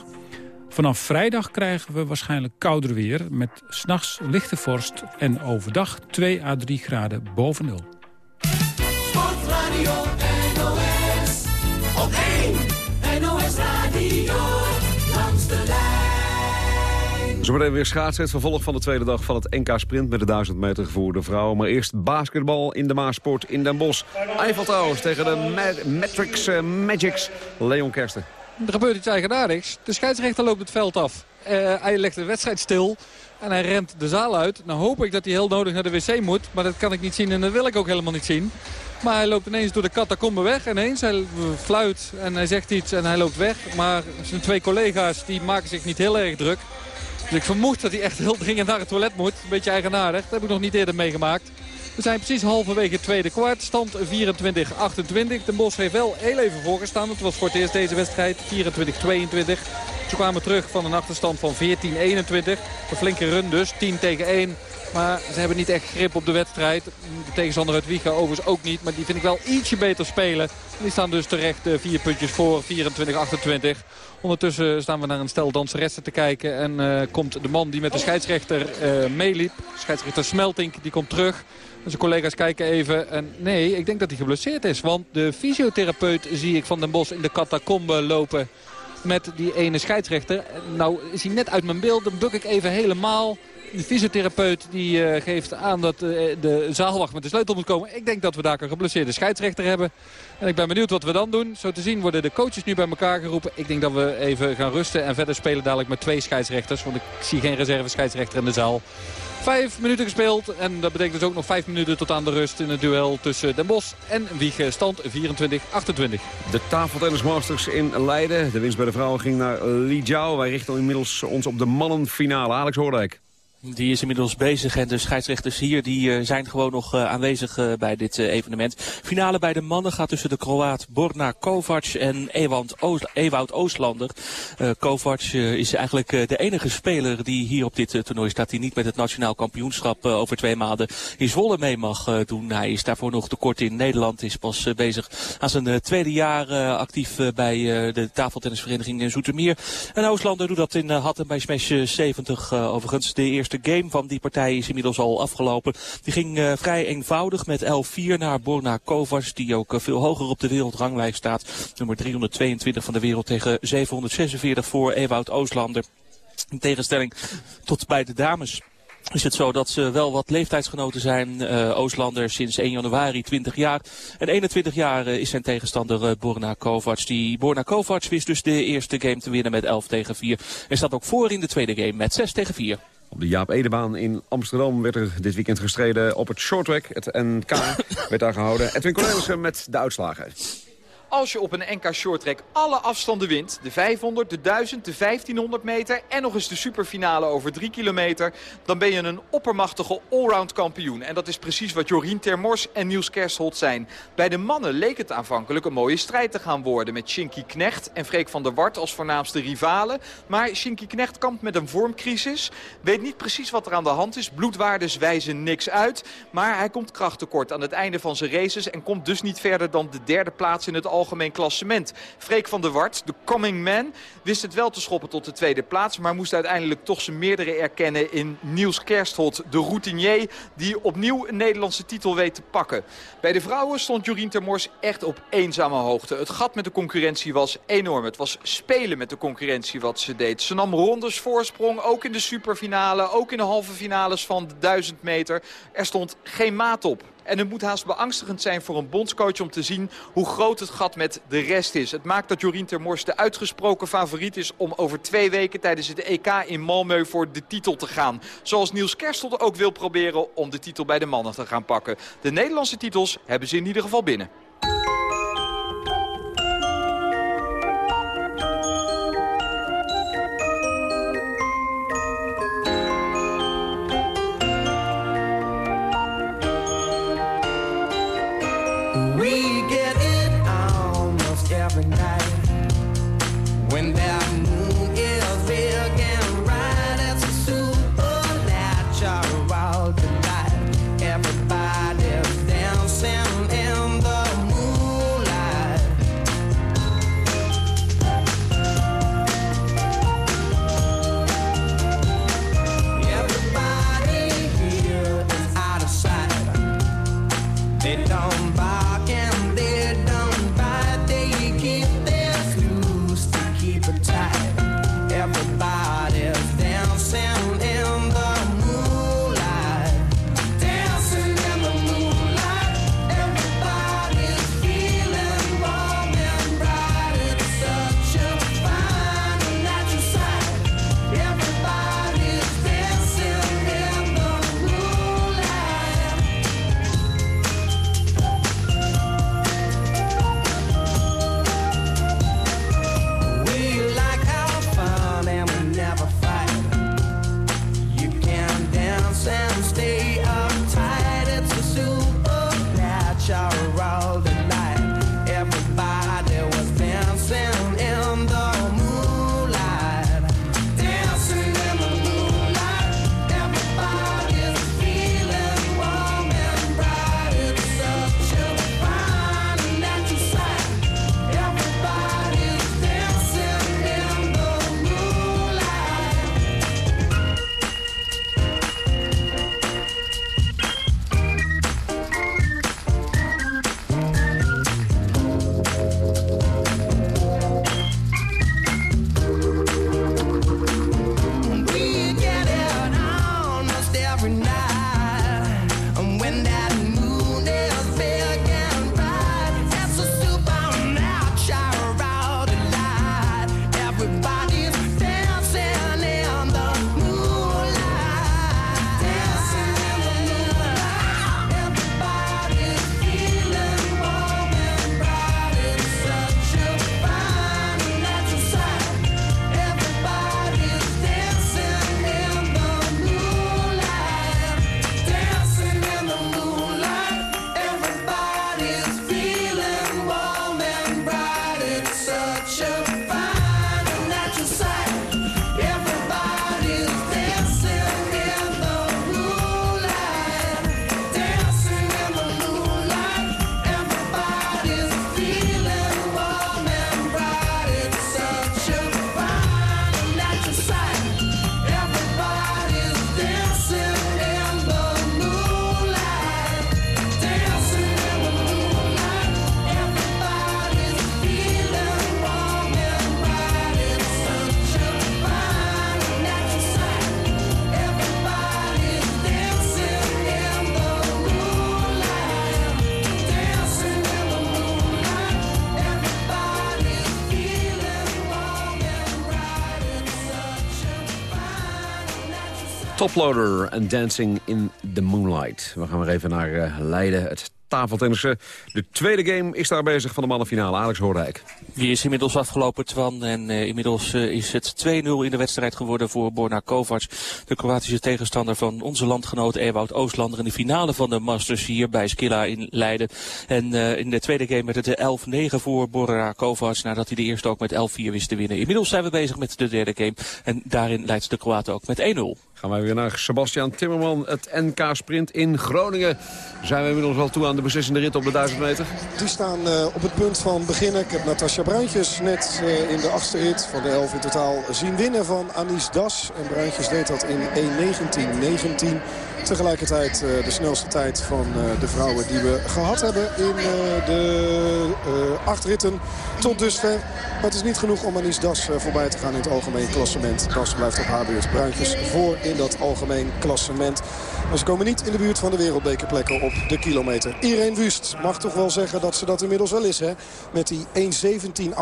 Vanaf vrijdag krijgen we waarschijnlijk kouder weer... met s'nachts lichte vorst en overdag 2 à 3 graden boven nul. Sportradio NOS. Op 1 NOS Radio. Zometeen weer schaatsen, het vervolg van de tweede dag van het NK Sprint... met de 1000 meter voor de vrouwen. Maar eerst basketbal in de Maasport in Den Bosch. Eiffel Towers tegen de Ma Matrix uh, Magics. Leon Kersten. Er gebeurt iets eigenaardigs. De scheidsrechter loopt het veld af. Uh, hij legt de wedstrijd stil. En hij rent de zaal uit. Nou hoop ik dat hij heel nodig naar de wc moet. Maar dat kan ik niet zien en dat wil ik ook helemaal niet zien. Maar hij loopt ineens door de catacombe weg. Ineens, hij fluit en hij zegt iets en hij loopt weg. Maar zijn twee collega's die maken zich niet heel erg druk. Dus ik vermoed dat hij echt heel dringend naar het toilet moet. Een beetje eigenaardig. Dat heb ik nog niet eerder meegemaakt. We zijn precies halverwege het tweede kwart. Stand 24-28. De Bos heeft wel heel even voorgestaan. Het was voor het eerst deze wedstrijd 24-22. Ze kwamen terug van een achterstand van 14-21. Een flinke run dus. 10 tegen 1. Maar ze hebben niet echt grip op de wedstrijd. De tegenstander uit Wiegen overigens ook niet. Maar die vind ik wel ietsje beter spelen. Die staan dus terecht vier puntjes voor. 24-28. Ondertussen staan we naar een stel danseressen te kijken. En uh, komt de man die met de scheidsrechter uh, meeliep. Scheidsrechter Smeltink, die komt terug. Zijn collega's kijken even. En nee, ik denk dat hij geblesseerd is. Want de fysiotherapeut zie ik van den Bos in de catacombe lopen. Met die ene scheidsrechter. Nou is hij net uit mijn beeld. Dan buk ik even helemaal. De fysiotherapeut die uh, geeft aan dat uh, de zaalwacht met de sleutel moet komen. Ik denk dat we daar een geblesseerde scheidsrechter hebben. En ik ben benieuwd wat we dan doen. Zo te zien worden de coaches nu bij elkaar geroepen. Ik denk dat we even gaan rusten en verder spelen dadelijk met twee scheidsrechters. Want ik zie geen reserve scheidsrechter in de zaal. Vijf minuten gespeeld en dat betekent dus ook nog vijf minuten tot aan de rust in het duel tussen Den Bosch en Wiegen. Stand 24-28. De tafeltennis Masters in Leiden. De winst bij de vrouwen ging naar Li Jiao. Wij richten inmiddels ons op de mannenfinale. Alex Hoordijk. Die is inmiddels bezig en de scheidsrechters hier die, uh, zijn gewoon nog uh, aanwezig uh, bij dit evenement. Finale bij de mannen gaat tussen de Kroaat Borna Kovac en Ewout, Oos, Ewout Ooslander. Kovac is eigenlijk de enige speler die hier op dit toernooi staat die niet met het nationaal kampioenschap over twee maanden in Zwolle mee mag doen. Hij is daarvoor nog te kort in Nederland, is pas bezig aan zijn tweede jaar actief bij de tafeltennisvereniging in Zoetermeer. En Ooslander doet dat in Hatten bij Smash 70 overigens. De eerste de game van die partij is inmiddels al afgelopen. Die ging uh, vrij eenvoudig met 11-4 naar Borna Kovac. Die ook uh, veel hoger op de wereldranglijst staat. Nummer 322 van de wereld tegen 746 voor Ewout Ooslander. In tegenstelling tot bij de dames is het zo dat ze wel wat leeftijdsgenoten zijn. Uh, Ooslander sinds 1 januari 20 jaar. En 21 jaar is zijn tegenstander uh, Borna Kovac. Die Borna Kovac wist dus de eerste game te winnen met 11 tegen 4. En staat ook voor in de tweede game met 6 tegen 4. Op de Jaap Edebaan in Amsterdam werd er dit weekend gestreden op het shorttrack. Het NK werd daar gehouden. Edwin Cornelissen met de uitslagen. Als je op een NK Shorttrack alle afstanden wint, de 500, de 1000, de 1500 meter en nog eens de superfinale over 3 kilometer, dan ben je een oppermachtige allround kampioen. En dat is precies wat Jorien Termors en Niels Kerstholt zijn. Bij de mannen leek het aanvankelijk een mooie strijd te gaan worden met Shinky Knecht en Freek van der Wart als voornaamste rivalen. Maar Shinky Knecht kampt met een vormcrisis, weet niet precies wat er aan de hand is, bloedwaardes wijzen niks uit, maar hij komt krachttekort aan het einde van zijn races en komt dus niet verder dan de derde plaats in het algemeen klassement. Freek van der Wart, de coming man, wist het wel te schoppen tot de tweede plaats. Maar moest uiteindelijk toch zijn meerdere erkennen in Niels Kerstholt. De routinier die opnieuw een Nederlandse titel weet te pakken. Bij de vrouwen stond Jorien Termors echt op eenzame hoogte. Het gat met de concurrentie was enorm. Het was spelen met de concurrentie wat ze deed. Ze nam rondes voorsprong, ook in de superfinale, ook in de halve finales van de 1000 meter. Er stond geen maat op. En het moet haast beangstigend zijn voor een bondscoach om te zien hoe groot het gat met de rest is. Het maakt dat Jorien Termors de uitgesproken favoriet is om over twee weken tijdens het EK in Malmö voor de titel te gaan. Zoals Niels Kerstel ook wil proberen om de titel bij de mannen te gaan pakken. De Nederlandse titels hebben ze in ieder geval binnen. En Dancing in the Moonlight. We gaan weer even naar uh, Leiden, het tafeltennissen. De tweede game is daar bezig van de mannenfinale. Alex Hoorrijk. Die is inmiddels afgelopen, Twan. En uh, inmiddels uh, is het 2-0 in de wedstrijd geworden voor Borna Kovac. De Kroatische tegenstander van onze landgenoot Ewout Oostlander... in de finale van de Masters hier bij Skilla in Leiden. En in de tweede game werd het 11-9 voor Borna Kovac... nadat hij de eerste ook met 11-4 wist te winnen. Inmiddels zijn we bezig met de derde game. En daarin leidt de Kroaten ook met 1-0. Gaan wij weer naar Sebastian Timmerman, het NK-sprint in Groningen. Zijn we inmiddels wel toe aan de beslissende rit op de 1000 meter? Die staan uh, op het punt van beginnen. Ik heb Natasja Bruintjes net uh, in de achtste rit van de 11 in totaal zien winnen van Anis Das. En Bruintjes deed dat in 1.19.19. Tegelijkertijd uh, de snelste tijd van uh, de vrouwen die we gehad hebben in uh, de acht ritten tot dusver. Maar het is niet genoeg om Anis Das voorbij te gaan in het algemeen klassement. Das blijft op haar Bruintjes voor in dat algemeen klassement. Maar ze komen niet in de buurt van de wereldbekerplekken op de kilometer. Irene Wust mag toch wel zeggen dat ze dat inmiddels wel is. Hè? Met die 1.17.58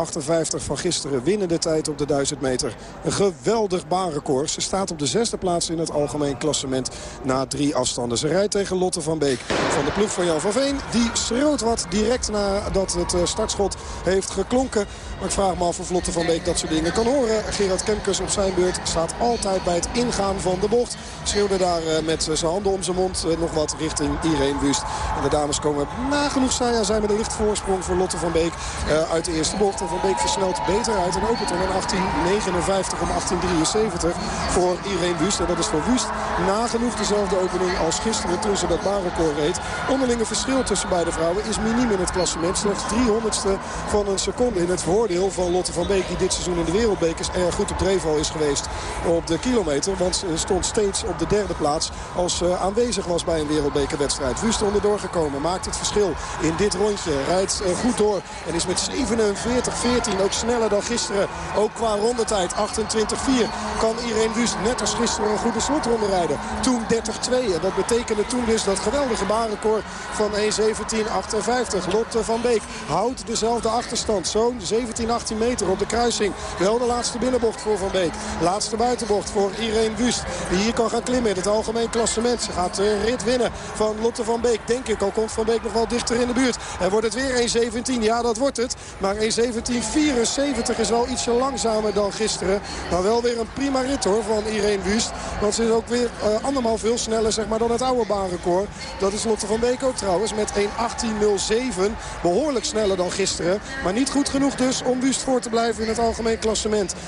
van gisteren winnende tijd op de 1000 meter. Een geweldig baanrecord. Ze staat op de zesde plaats in het algemeen klassement na drie afstanden. Ze rijdt tegen Lotte van Beek van de ploeg van Jan van Veen. Die schreeuwt wat direct nadat het startschot heeft geklonken. Maar ik vraag me af of Lotte van Beek dat soort dingen kan horen. Gerard Kemkes op zijn beurt staat altijd bij het ingaan van de bocht. Schreeuwde daar met zijn handen om zijn mond nog wat richting Irene Wust. En de dames komen nagenoeg zijn, zijn met een licht voorsprong voor Lotte van Beek uh, uit de eerste bocht. En Van Beek versnelt beter uit en opent dan een 1859 om 1873 voor Irene Wust. En dat is voor Wust nagenoeg dezelfde opening als gisteren toen ze dat baanrecord reed. Onderlinge verschil tussen beide vrouwen is miniem in het klassement. Slechts 300ste van een seconde in het voordeel van Lotte van Beek... die dit seizoen in de wereldbekers erg goed op dreef is geweest op de kilometer. Want ze stond steeds op de derde plaats als aanwezig was bij een wereldbekerwedstrijd. Wust onderdoor gekomen, maakt het verschil in dit rondje. Rijdt goed door en is met 47-14 ook sneller dan gisteren. Ook qua rondetijd 28-4 kan Irene Wust net als gisteren een goede slotronde rijden. Toen 30-2 en dat betekende toen dus dat geweldige baanrecord van 1.17.58. Lotte van Beek houdt dezelfde achterstand. Zo'n 17, 18 meter op de kruising. Wel de laatste binnenbocht voor Van Beek. Laatste buitenbocht voor Irene Wust. Die hier kan gaan klimmen in het algemeen klassement. Ze gaat de rit winnen van Lotte van Beek. Denk ik, al komt Van Beek nog wel dichter in de buurt. En wordt het weer 1.17. Ja, dat wordt het. Maar 1.17.74 is wel ietsje langzamer dan gisteren. Maar wel weer een prima rit hoor van Irene Wust. Want ze is ook weer uh, andermaal veel sneller zeg maar, dan het oude baanrecord. Dat is Lotte van Beek ook trouwens met 1.18.07. Behoorlijk sneller dan gisteren. Maar niet goed genoeg dus om Wust voor te blijven in het algemeen klassement. 1.17.74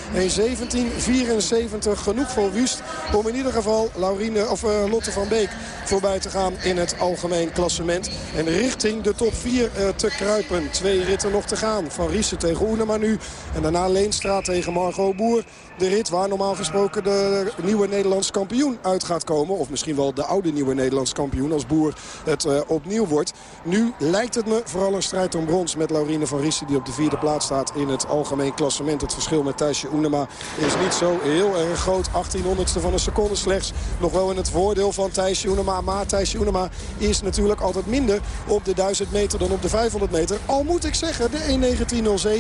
genoeg voor Wust. Om in ieder geval Laurine, of, uh, Lotte van Beek voorbij te gaan in het algemeen klassement. En richting de top 4 uh, te kruipen. Twee ritten nog te gaan. Van Riesen tegen Oenema nu. En daarna Leenstra tegen Margot Boer. De rit waar normaal gesproken de nieuwe Nederlands kampioen uit gaat komen. Of misschien wel de oude nieuwe Nederlands kampioen als Boer het uh, opnieuw wordt. Nu lijkt het me vooral een strijd om brons met Laurine van Riesen die op de vierde plaats staat in het algemeen klassement. Het verschil met Thijsje Oenema is niet zo heel erg groot. 1800ste van een seconde slechts. Nog wel in het voordeel van Thijsje Oenema. Maar Thijsje Oenema is natuurlijk altijd minder op de 1000 meter dan op de 500 meter. Al moet ik zeggen, de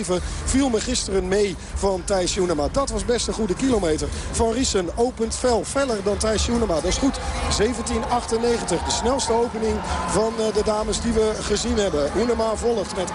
1.19.07 viel me gisteren mee van Thijsje Oenema. Dat was best een goede kilometer. Van Riesen opent fel, feller dan Thijsje Oenema. Dat is goed. 17.98, de snelste opening van de dames die we gezien hebben. Oenema volgt met 18.12.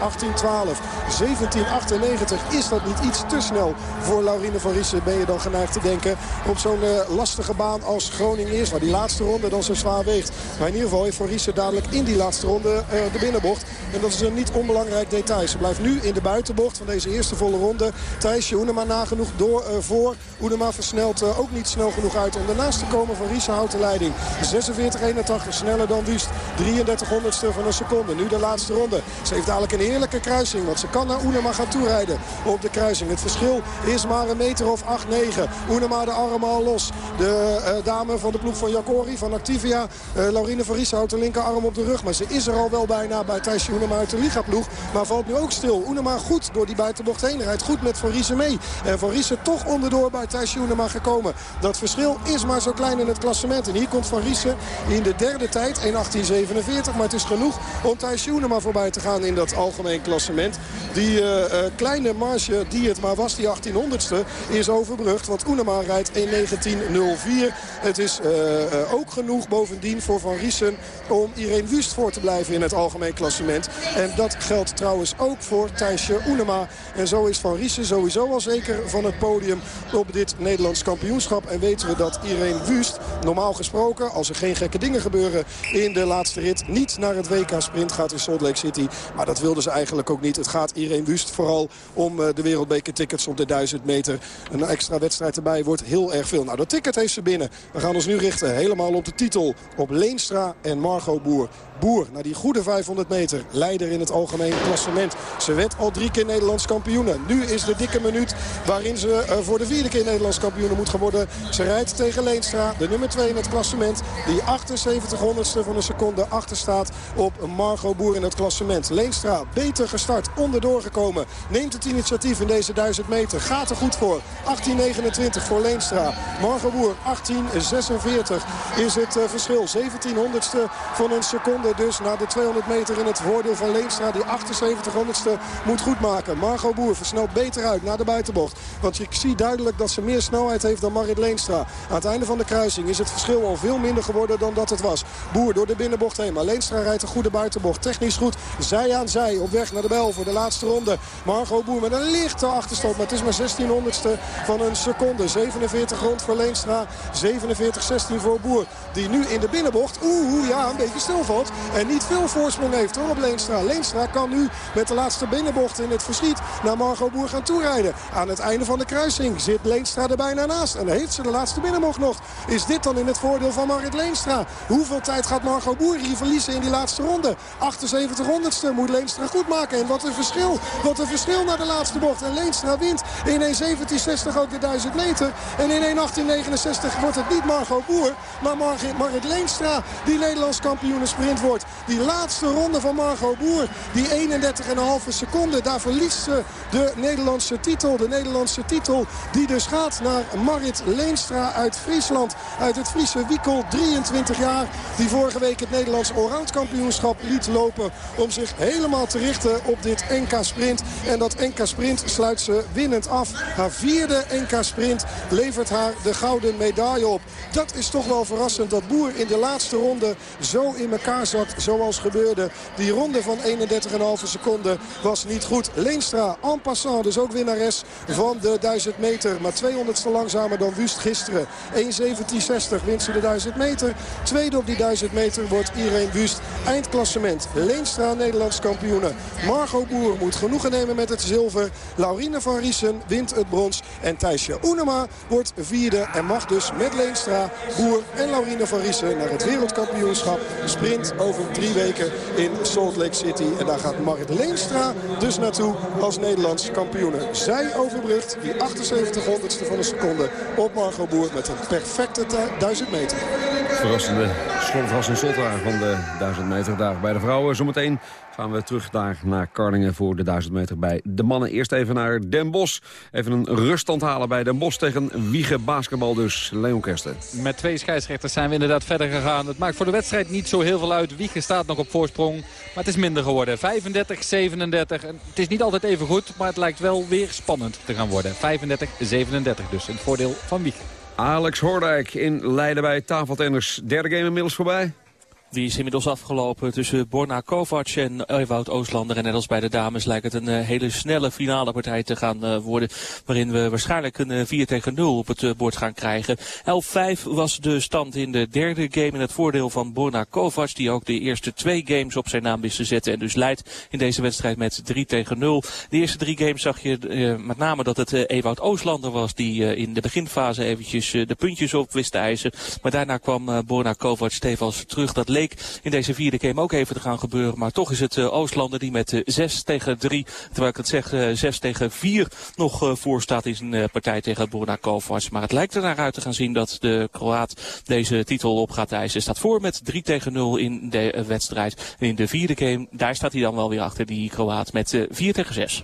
17.98, is dat niet iets te snel voor Laurine van Riesen? Ben je dan geneigd te denken op zo'n uh, lastige baan als Groningen is. Waar die laatste ronde dan zo zwaar weegt. Maar in ieder geval heeft Van Riesen dadelijk in die laatste ronde uh, de binnenbocht. En dat is een niet onbelangrijk detail. Ze blijft nu in de buitenbocht van deze eerste volle ronde. Thijsje Oenema nagenoeg door uh, voor. Oenema versnelt ook niet snel genoeg uit om daarnaast te komen. Van Riesen houdt de leiding. 46-81 sneller dan Wust. 33 honderdste van een seconde. Nu de laatste ronde. Ze heeft dadelijk een heerlijke kruising. Want ze kan naar Oenema gaan toerijden op de kruising. Het verschil is maar een meter of 8-9. Oenema de armen al los. De dame van de ploeg van Jacori van van Activia. Uh, Laurine van Riesen houdt de linkerarm op de rug. Maar ze is er al wel bijna bij Thijs Oenema uit de Ligaploeg. Maar valt nu ook stil. Oenema goed door die buitenbocht heen. Rijdt goed met Van Riesen mee. En Van Riesen toch onderdoor bij Thijs Oenema gekomen. Dat verschil is maar zo klein in het klassement. En hier komt Van Riesen in de derde tijd. 1.18.47. Maar het is genoeg om Thijs Oenema voorbij te gaan in dat algemeen klassement. Die uh, uh, kleine marge die het maar was, die 1800ste, is overbrugd. Want Oenema rijdt 1.19.04. Het is ook genoeg bovendien voor Van Riesen om Irene Wust voor te blijven in het algemeen klassement. En dat geldt trouwens ook voor Thijsje Oenema. En zo is Van Riesen sowieso al zeker van het podium op dit Nederlands kampioenschap. En weten we dat Irene Wust normaal gesproken, als er geen gekke dingen gebeuren in de laatste rit, niet naar het WK Sprint gaat in Salt Lake City. Maar dat wilden ze eigenlijk ook niet. Het gaat Irene Wust vooral om de wereldbeker tickets op de 1000 meter. Een extra wedstrijd erbij wordt heel erg veel. Nou, dat ticket heeft ze binnen. We gaan ons nu richten helemaal op de titel. Op Leenstra en Margot Boer. Boer, na die goede 500 meter, leider in het algemeen klassement. Ze werd al drie keer Nederlands kampioene. Nu is de dikke minuut waarin ze uh, voor de vierde keer Nederlands kampioene moet gaan worden. Ze rijdt tegen Leenstra, de nummer 2 in het klassement. Die 78 honderdste van een seconde achter staat op Margot Boer in het klassement. Leenstra beter gestart, onderdoor gekomen. Neemt het initiatief in deze 1000 meter. Gaat er goed voor. 18.29 voor Leenstra. Margot Boer 18.46 is het uh, verschil. 17 honderdste van een seconde dus na de 200 meter in het voordeel van Leenstra. Die 78 honderdste moet goed maken. Margot Boer versnelt beter uit naar de buitenbocht. Want je ziet duidelijk dat ze meer snelheid heeft dan Marit Leenstra. Aan het einde van de kruising is het verschil al veel minder geworden dan dat het was. Boer door de binnenbocht heen. Maar Leenstra rijdt een goede buitenbocht. Technisch goed. Zij aan zij op weg naar de bel voor de laatste ronde. Margot Boer met een lichte achterstand. Maar het is maar 16 honderdste van een seconde. 47 rond voor Leenstra. 47-16 voor Boer. Die nu in de binnenbocht, oeh, ja, een beetje stilvalt. En niet veel voorsprong heeft hoor op Leenstra. Leenstra kan nu met de laatste binnenbocht in het verschiet naar Margot Boer gaan toerijden. Aan het einde van de kruising zit Leenstra er bijna naast. En heeft ze de laatste binnenbocht nog. Is dit dan in het voordeel van Marit Leenstra? Hoeveel tijd gaat Margot Boer hier verliezen in die laatste ronde? 78 honderdste moet Leenstra goed maken. En wat een verschil. Wat een verschil naar de laatste bocht. En Leenstra wint in 1.17.60 ook de 1000 meter. En in 1.18.69 wordt het niet Margot Boer, maar Marit, Marit Leenstra die Nederlands kampioen sprint Die laatste ronde van Margot Boer, die 31,5 seconden, daar verliest ze de Nederlandse titel. De Nederlandse titel die dus gaat naar Marit Leenstra uit Friesland. Uit het Friese Wiekel, 23 jaar, die vorige week het Nederlands allround kampioenschap liet lopen. Om zich helemaal te richten op dit NK Sprint. En dat NK Sprint sluit ze winnend af. Haar vierde NK Sprint levert haar de gouden medaille op. Dat is toch wel verrassend dat Boer in de laatste ronde zo in elkaar zoals gebeurde. Die ronde van 31,5 seconden was niet goed. Leenstra en passant dus ook winnares van de 1000 meter. Maar 200ste langzamer dan Wust gisteren. 1.17.60 wint ze de 1000 meter. Tweede op die 1000 meter wordt Irene Wust. Eindklassement. Leenstra Nederlands kampioene. Margot Boer moet genoegen nemen met het zilver. Laurine van Riesen wint het brons. En Thijsje Oenema wordt vierde en mag dus met Leenstra, Boer en Laurine van Riesen naar het wereldkampioenschap sprint over drie weken in Salt Lake City. En daar gaat Marit Leenstra dus naartoe als Nederlands kampioene. Zij overbruggt die 78 honderdste van een seconde op Margot Boer met een perfecte 1000 meter. Verrassende slotverrassing slotraar van de 1000 meter daar bij de vrouwen. Zometeen gaan we terug daar naar Karningen voor de 1000 meter bij de mannen. Eerst even naar Den Bosch. Even een ruststand halen bij Den Bosch tegen Wiegen basketbal dus. Leon Kersten. Met twee scheidsrechters zijn we inderdaad verder gegaan. Het maakt voor de wedstrijd niet zo heel veel uit. Wiegen staat nog op voorsprong, maar het is minder geworden. 35, 37. En het is niet altijd even goed, maar het lijkt wel weer spannend te gaan worden. 35, 37 dus. Het voordeel van Wiegen. Alex Hoordijk in Leiden bij tafeltenners. Derde game inmiddels voorbij. Die is inmiddels afgelopen tussen Borna Kovac en Ewout Oostlander. En net als bij de dames lijkt het een uh, hele snelle finale partij te gaan uh, worden. Waarin we waarschijnlijk een uh, 4 tegen 0 op het bord gaan krijgen. 11-5 was de stand in de derde game in het voordeel van Borna Kovac. Die ook de eerste twee games op zijn naam wist te zetten. En dus leidt in deze wedstrijd met 3 tegen 0. De eerste drie games zag je met name dat het Ewout Oostlander was. Die in de beginfase eventjes de puntjes op wist te eisen. Maar daarna kwam Borna Kovac stevast terug. Dat in deze vierde game ook even te gaan gebeuren. Maar toch is het Oostlander die met 6 tegen 3, terwijl ik het zeg 6 tegen 4 nog voor staat in een partij tegen Borna Kovac. Maar het lijkt er naar uit te gaan zien dat de Kroaat deze titel op gaat eisen. Staat voor met 3 tegen 0 in de wedstrijd. En in de vierde game, daar staat hij dan wel weer achter die Kroaat met 4 tegen 6.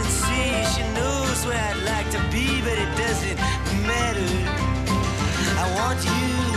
see. She knows where I'd like to be, but it doesn't matter. I want you.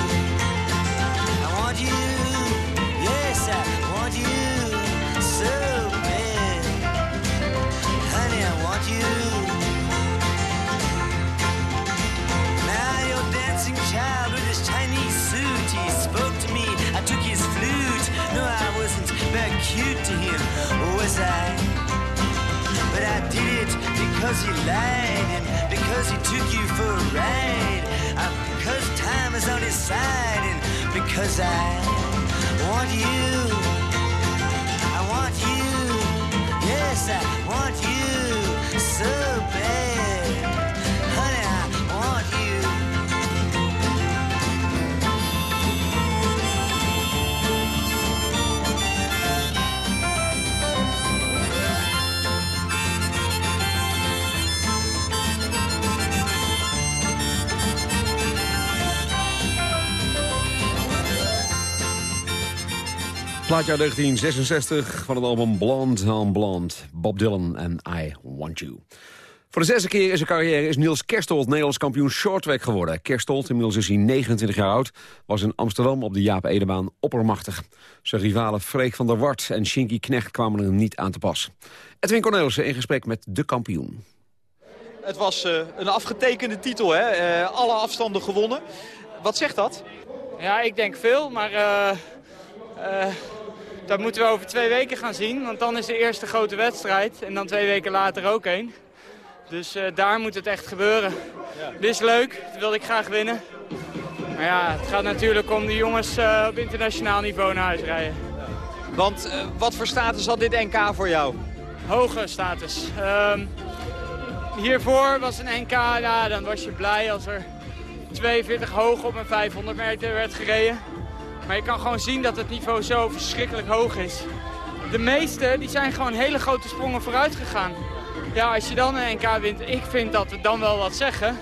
Plaatje uit 1966 van het album Blonde on Blonde. Bob Dylan en I Want You. Voor de zesde keer in zijn carrière is Niels Kerstold Nederlands kampioen shorttrack geworden. Kerstold, inmiddels is hij 29 jaar oud, was in Amsterdam op de Jaap Edebaan oppermachtig. Zijn rivalen Freek van der Wart en Shinky Knecht kwamen er niet aan te pas. Edwin Cornelissen in gesprek met de kampioen. Het was eh, een afgetekende titel, hè? Eh, alle afstanden gewonnen. Wat zegt dat? Ja, ik denk veel, maar eh, eh, dat moeten we over twee weken gaan zien. Want dan is de eerste grote wedstrijd en dan twee weken later ook één. Dus eh, daar moet het echt gebeuren. Dit is leuk, dat wilde ik graag winnen. Maar ja, het gaat natuurlijk om de jongens eh, op internationaal niveau naar huis rijden. Want eh, wat voor status had dit NK voor jou? Hoge status. Ehm, hiervoor was een NK, ja, dan was je blij als er 42 hoog op een 500 meter werd gereden. Maar je kan gewoon zien dat het niveau zo verschrikkelijk hoog is. De meeste die zijn gewoon hele grote sprongen vooruit gegaan. Ja, als je dan een NK wint, ik vind dat het dan wel wat zeggen.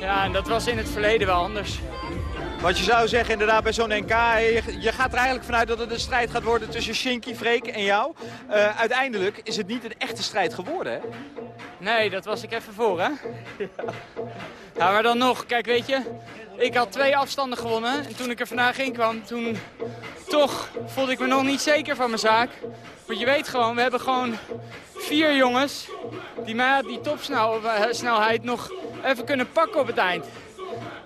Ja, en dat was in het verleden wel anders. Wat je zou zeggen inderdaad bij zo'n NK, je, je gaat er eigenlijk vanuit dat het een strijd gaat worden tussen Shinky, Freek en jou. Eh, uiteindelijk is het niet een echte strijd geworden, hè? Nee, dat was ik even voor, hè? Ja, maar dan nog, kijk, weet je, ik had twee afstanden gewonnen. En toen ik er vandaag in kwam, toen toch voelde ik me nog niet zeker van mijn zaak. Want je weet gewoon, we hebben gewoon vier jongens die mij die topsnelheid nog even kunnen pakken op het eind.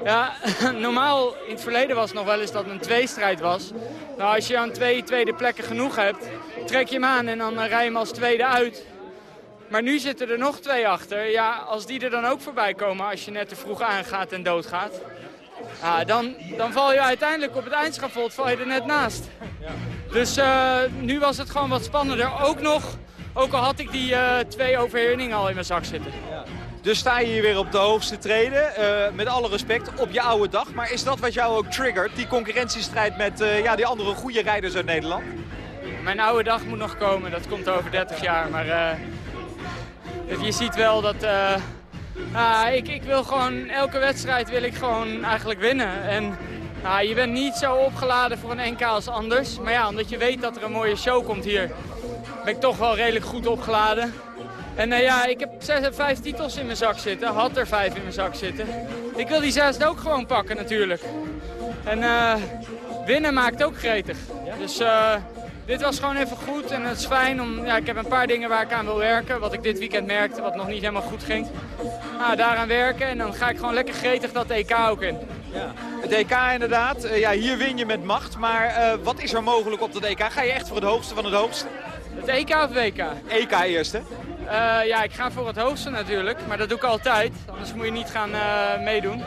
Ja, normaal in het verleden was het nog wel eens dat het een tweestrijd was. Nou, als je aan twee tweede plekken genoeg hebt, trek je hem aan en dan eh, rij je hem als tweede uit. Maar nu zitten er nog twee achter. Ja, als die er dan ook voorbij komen als je net te vroeg aangaat en doodgaat... Ja, dan, dan val je uiteindelijk op het eindschafot val je er net naast. Dus eh, nu was het gewoon wat spannender. Ook nog, ook al had ik die eh, twee overwinningen al in mijn zak zitten. Dus sta je hier weer op de hoogste treden, eh, met alle respect, op je oude dag. Maar is dat wat jou ook triggert, die concurrentiestrijd met eh, ja, die andere goede rijders uit Nederland? Mijn oude dag moet nog komen, dat komt over 30 jaar. Maar eh, je ziet wel dat... ah, ik, ik wil gewoon, elke wedstrijd wil ik gewoon eigenlijk winnen. En ah, je bent niet zo opgeladen voor een NK als anders. Maar ja, omdat je weet dat er een mooie show komt hier, ben ik toch wel redelijk goed opgeladen. En eh, ja, ik heb zes, vijf titels in mijn zak zitten. Had er vijf in mijn zak zitten. Ik wil die zesde ook gewoon pakken natuurlijk. En eh, winnen maakt ook gretig. Dus eh, dit was gewoon even goed en het is fijn. Om, ja, ik heb een paar dingen waar ik aan wil werken. Wat ik dit weekend merkte, wat nog niet helemaal goed ging. Nou, daaraan werken en dan ga ik gewoon lekker gretig dat EK ook in. Het EK inderdaad, Eh, ja, hier win je met macht. Maar eh, wat is er mogelijk op dat EK? Ga je echt voor het hoogste van het hoogste? Het EK of WK? EK eerst hè? Eh, ja, ik ga voor het hoogste natuurlijk, maar dat doe ik altijd. Anders moet je niet gaan eh, meedoen.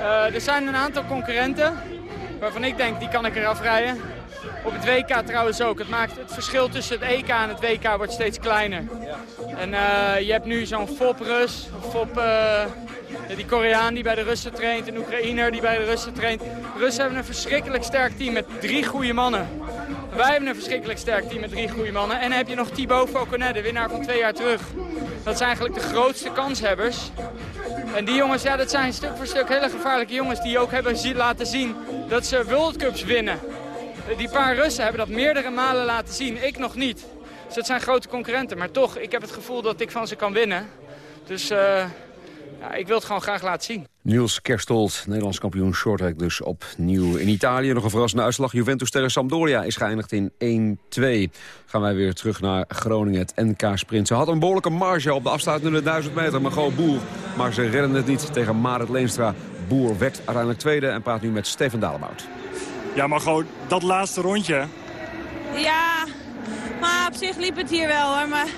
Eh, er zijn een aantal concurrenten waarvan ik denk, die kan ik eraf rijden. Op het WK trouwens ook. Het, maakt, het verschil tussen het EK en het WK wordt steeds kleiner. En je hebt nu zo'n Fop Rus, een Fop, die Koreaan die bij de Russen traint, een Oekraïner die bij de Russen traint. De Russen hebben een verschrikkelijk sterk team met drie goede mannen. Wij hebben een verschrikkelijk sterk team met drie goede mannen. En dan heb je nog Thibaut Fauconnet, de winnaar van twee jaar terug. Dat zijn eigenlijk de grootste kanshebbers. En die jongens, ja, dat zijn stuk voor stuk hele gevaarlijke jongens die ook hebben laten zien dat ze World Cups winnen. Die paar Russen hebben dat meerdere malen laten zien, ik nog niet. Dus dat zijn grote concurrenten, maar toch, ik heb het gevoel dat ik van ze kan winnen. Dus eh, ja, ik wil het gewoon graag laten zien. Niels Kerstold, Nederlands kampioen shorttrack dus opnieuw in Italië. Nog een verrassende uitslag. Juventus tegen Sampdoria is geëindigd in 1-2. Gaan wij weer terug naar Groningen, het NK Sprint. Ze hadden een behoorlijke marge op de afsluitende 1000 meter. Margot Boer, maar ze redden het niet tegen Marit Leenstra. Boer werd uiteindelijk tweede en praat nu met Steven Dalebout. Ja, maar gewoon dat laatste rondje. Ja, maar op zich liep het hier wel hoor. Maar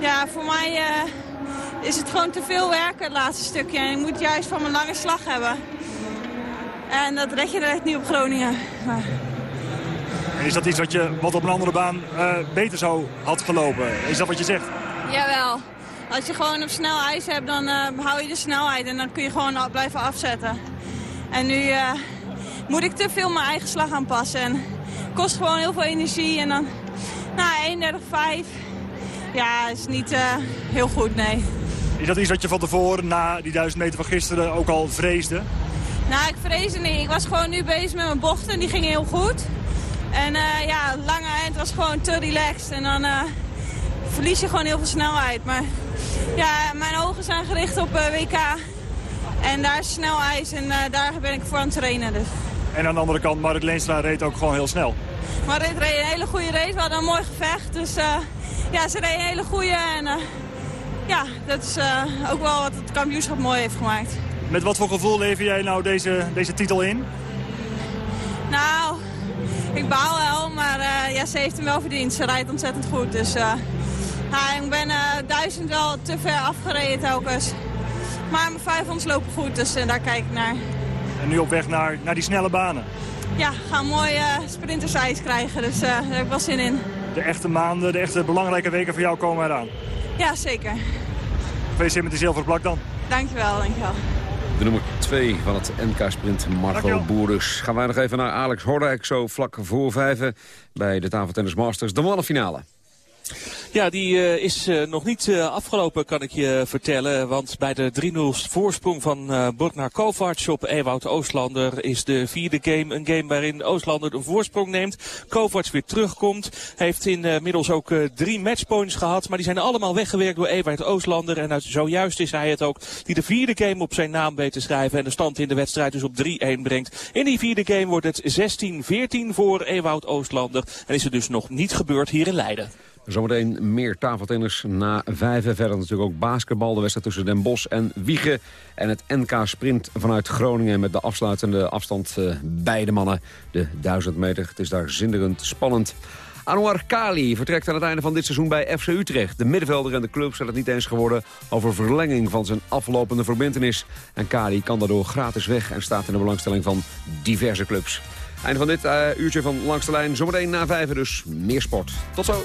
ja, voor mij eh, is het gewoon te veel werken het laatste stukje. En ik moet juist van mijn lange slag hebben. En dat red je er echt niet op Groningen. Maar, is dat iets wat, je, wat op een andere baan eh, beter zou had gelopen? Is dat wat je zegt? jawel. Als je gewoon op snel ijs hebt, dan eh, hou je de snelheid. En dan kun je gewoon blijven afzetten. En nu eh, moet ik te veel mijn eigen slag aanpassen. En kost gewoon heel veel energie. En dan, nou, 31,5. Ja, is niet eh, heel goed, nee. Is dat iets wat je van tevoren, na die duizend meter van gisteren, ook al vreesde? Nou, ik vreesde niet. Ik was gewoon nu bezig met mijn bochten. Die gingen heel goed. En eh, ja, lange eind was gewoon te relaxed. En dan eh, verlies je gewoon heel veel snelheid. Maar ja, mijn ogen zijn gericht op WK. En daar is snel ijs en daar ben ik voor aan het trainen. Dus. En aan de andere kant, Marit Leenstra reed ook gewoon heel snel. Maar dit reed een hele goede race. We hadden een mooi gevecht. Dus eh, ja, ze reed een hele goede. En eh, ja, dat is eh, ook wel wat het kampioenschap mooi heeft gemaakt. Met wat voor gevoel lever jij nou deze, deze titel in? Nou, ik baal wel, maar eh, ja, ze heeft hem wel verdiend. Ze rijdt ontzettend goed. Dus ja, ik ben eh, duizend wel te ver afgereden telkens. Maar mijn 500 lopen goed, dus daar kijk ik naar. En nu op weg naar, naar die snelle banen. Ja, ik ga een mooi eh sprintersijs krijgen, dus eh, daar heb ik wel zin in. De echte maanden, de echte belangrijke weken voor jou komen eraan. Ja, zeker. Gefeliciteerd met die zilveren plak dan. Dankjewel, dankjewel. De nummer 2 van het NK-sprint, Margot Dankjewel. Boerders. Gaan wij nog even naar Alex Hordijk, zo vlak voor vijven... bij de Tafeltennis Masters, de mannenfinale. Ja, die eh, is eh, nog niet eh, afgelopen, kan ik je vertellen. Want bij de 3-0 voorsprong van eh Borna Kovac op Ewout Oostlander... is de vierde game een game waarin Oostlander een voorsprong neemt. Kovac weer terugkomt. Heeft inmiddels ook drie matchpoints gehad. Maar die zijn allemaal weggewerkt door Ewout Oostlander. En zojuist is hij het ook die de vierde game op zijn naam weet te schrijven. En de stand in de wedstrijd dus op 3-1 brengt. In die vierde game wordt het 16-14 voor Ewout Oostlander. En is het dus nog niet gebeurd hier in Leiden. Zometeen meer tafeltennis na vijf verder natuurlijk ook basketbal. De wedstrijd tussen Den Bosch en Wiegen. En het NK Sprint vanuit Groningen met de afsluitende afstand uh, beide mannen. De 1000 meter. Het is daar zinderend spannend. Anwar Kali vertrekt aan het einde van dit seizoen bij FC Utrecht. De middenvelder en de club zijn het niet eens geworden over verlenging van zijn aflopende verbintenis. En Kali kan daardoor gratis weg en staat in de belangstelling van diverse clubs. Einde van dit uh, uurtje van Langs de Lijn. Zometeen na vijven dus meer sport. Tot zo.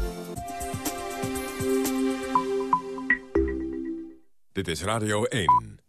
Dit is Radio 1.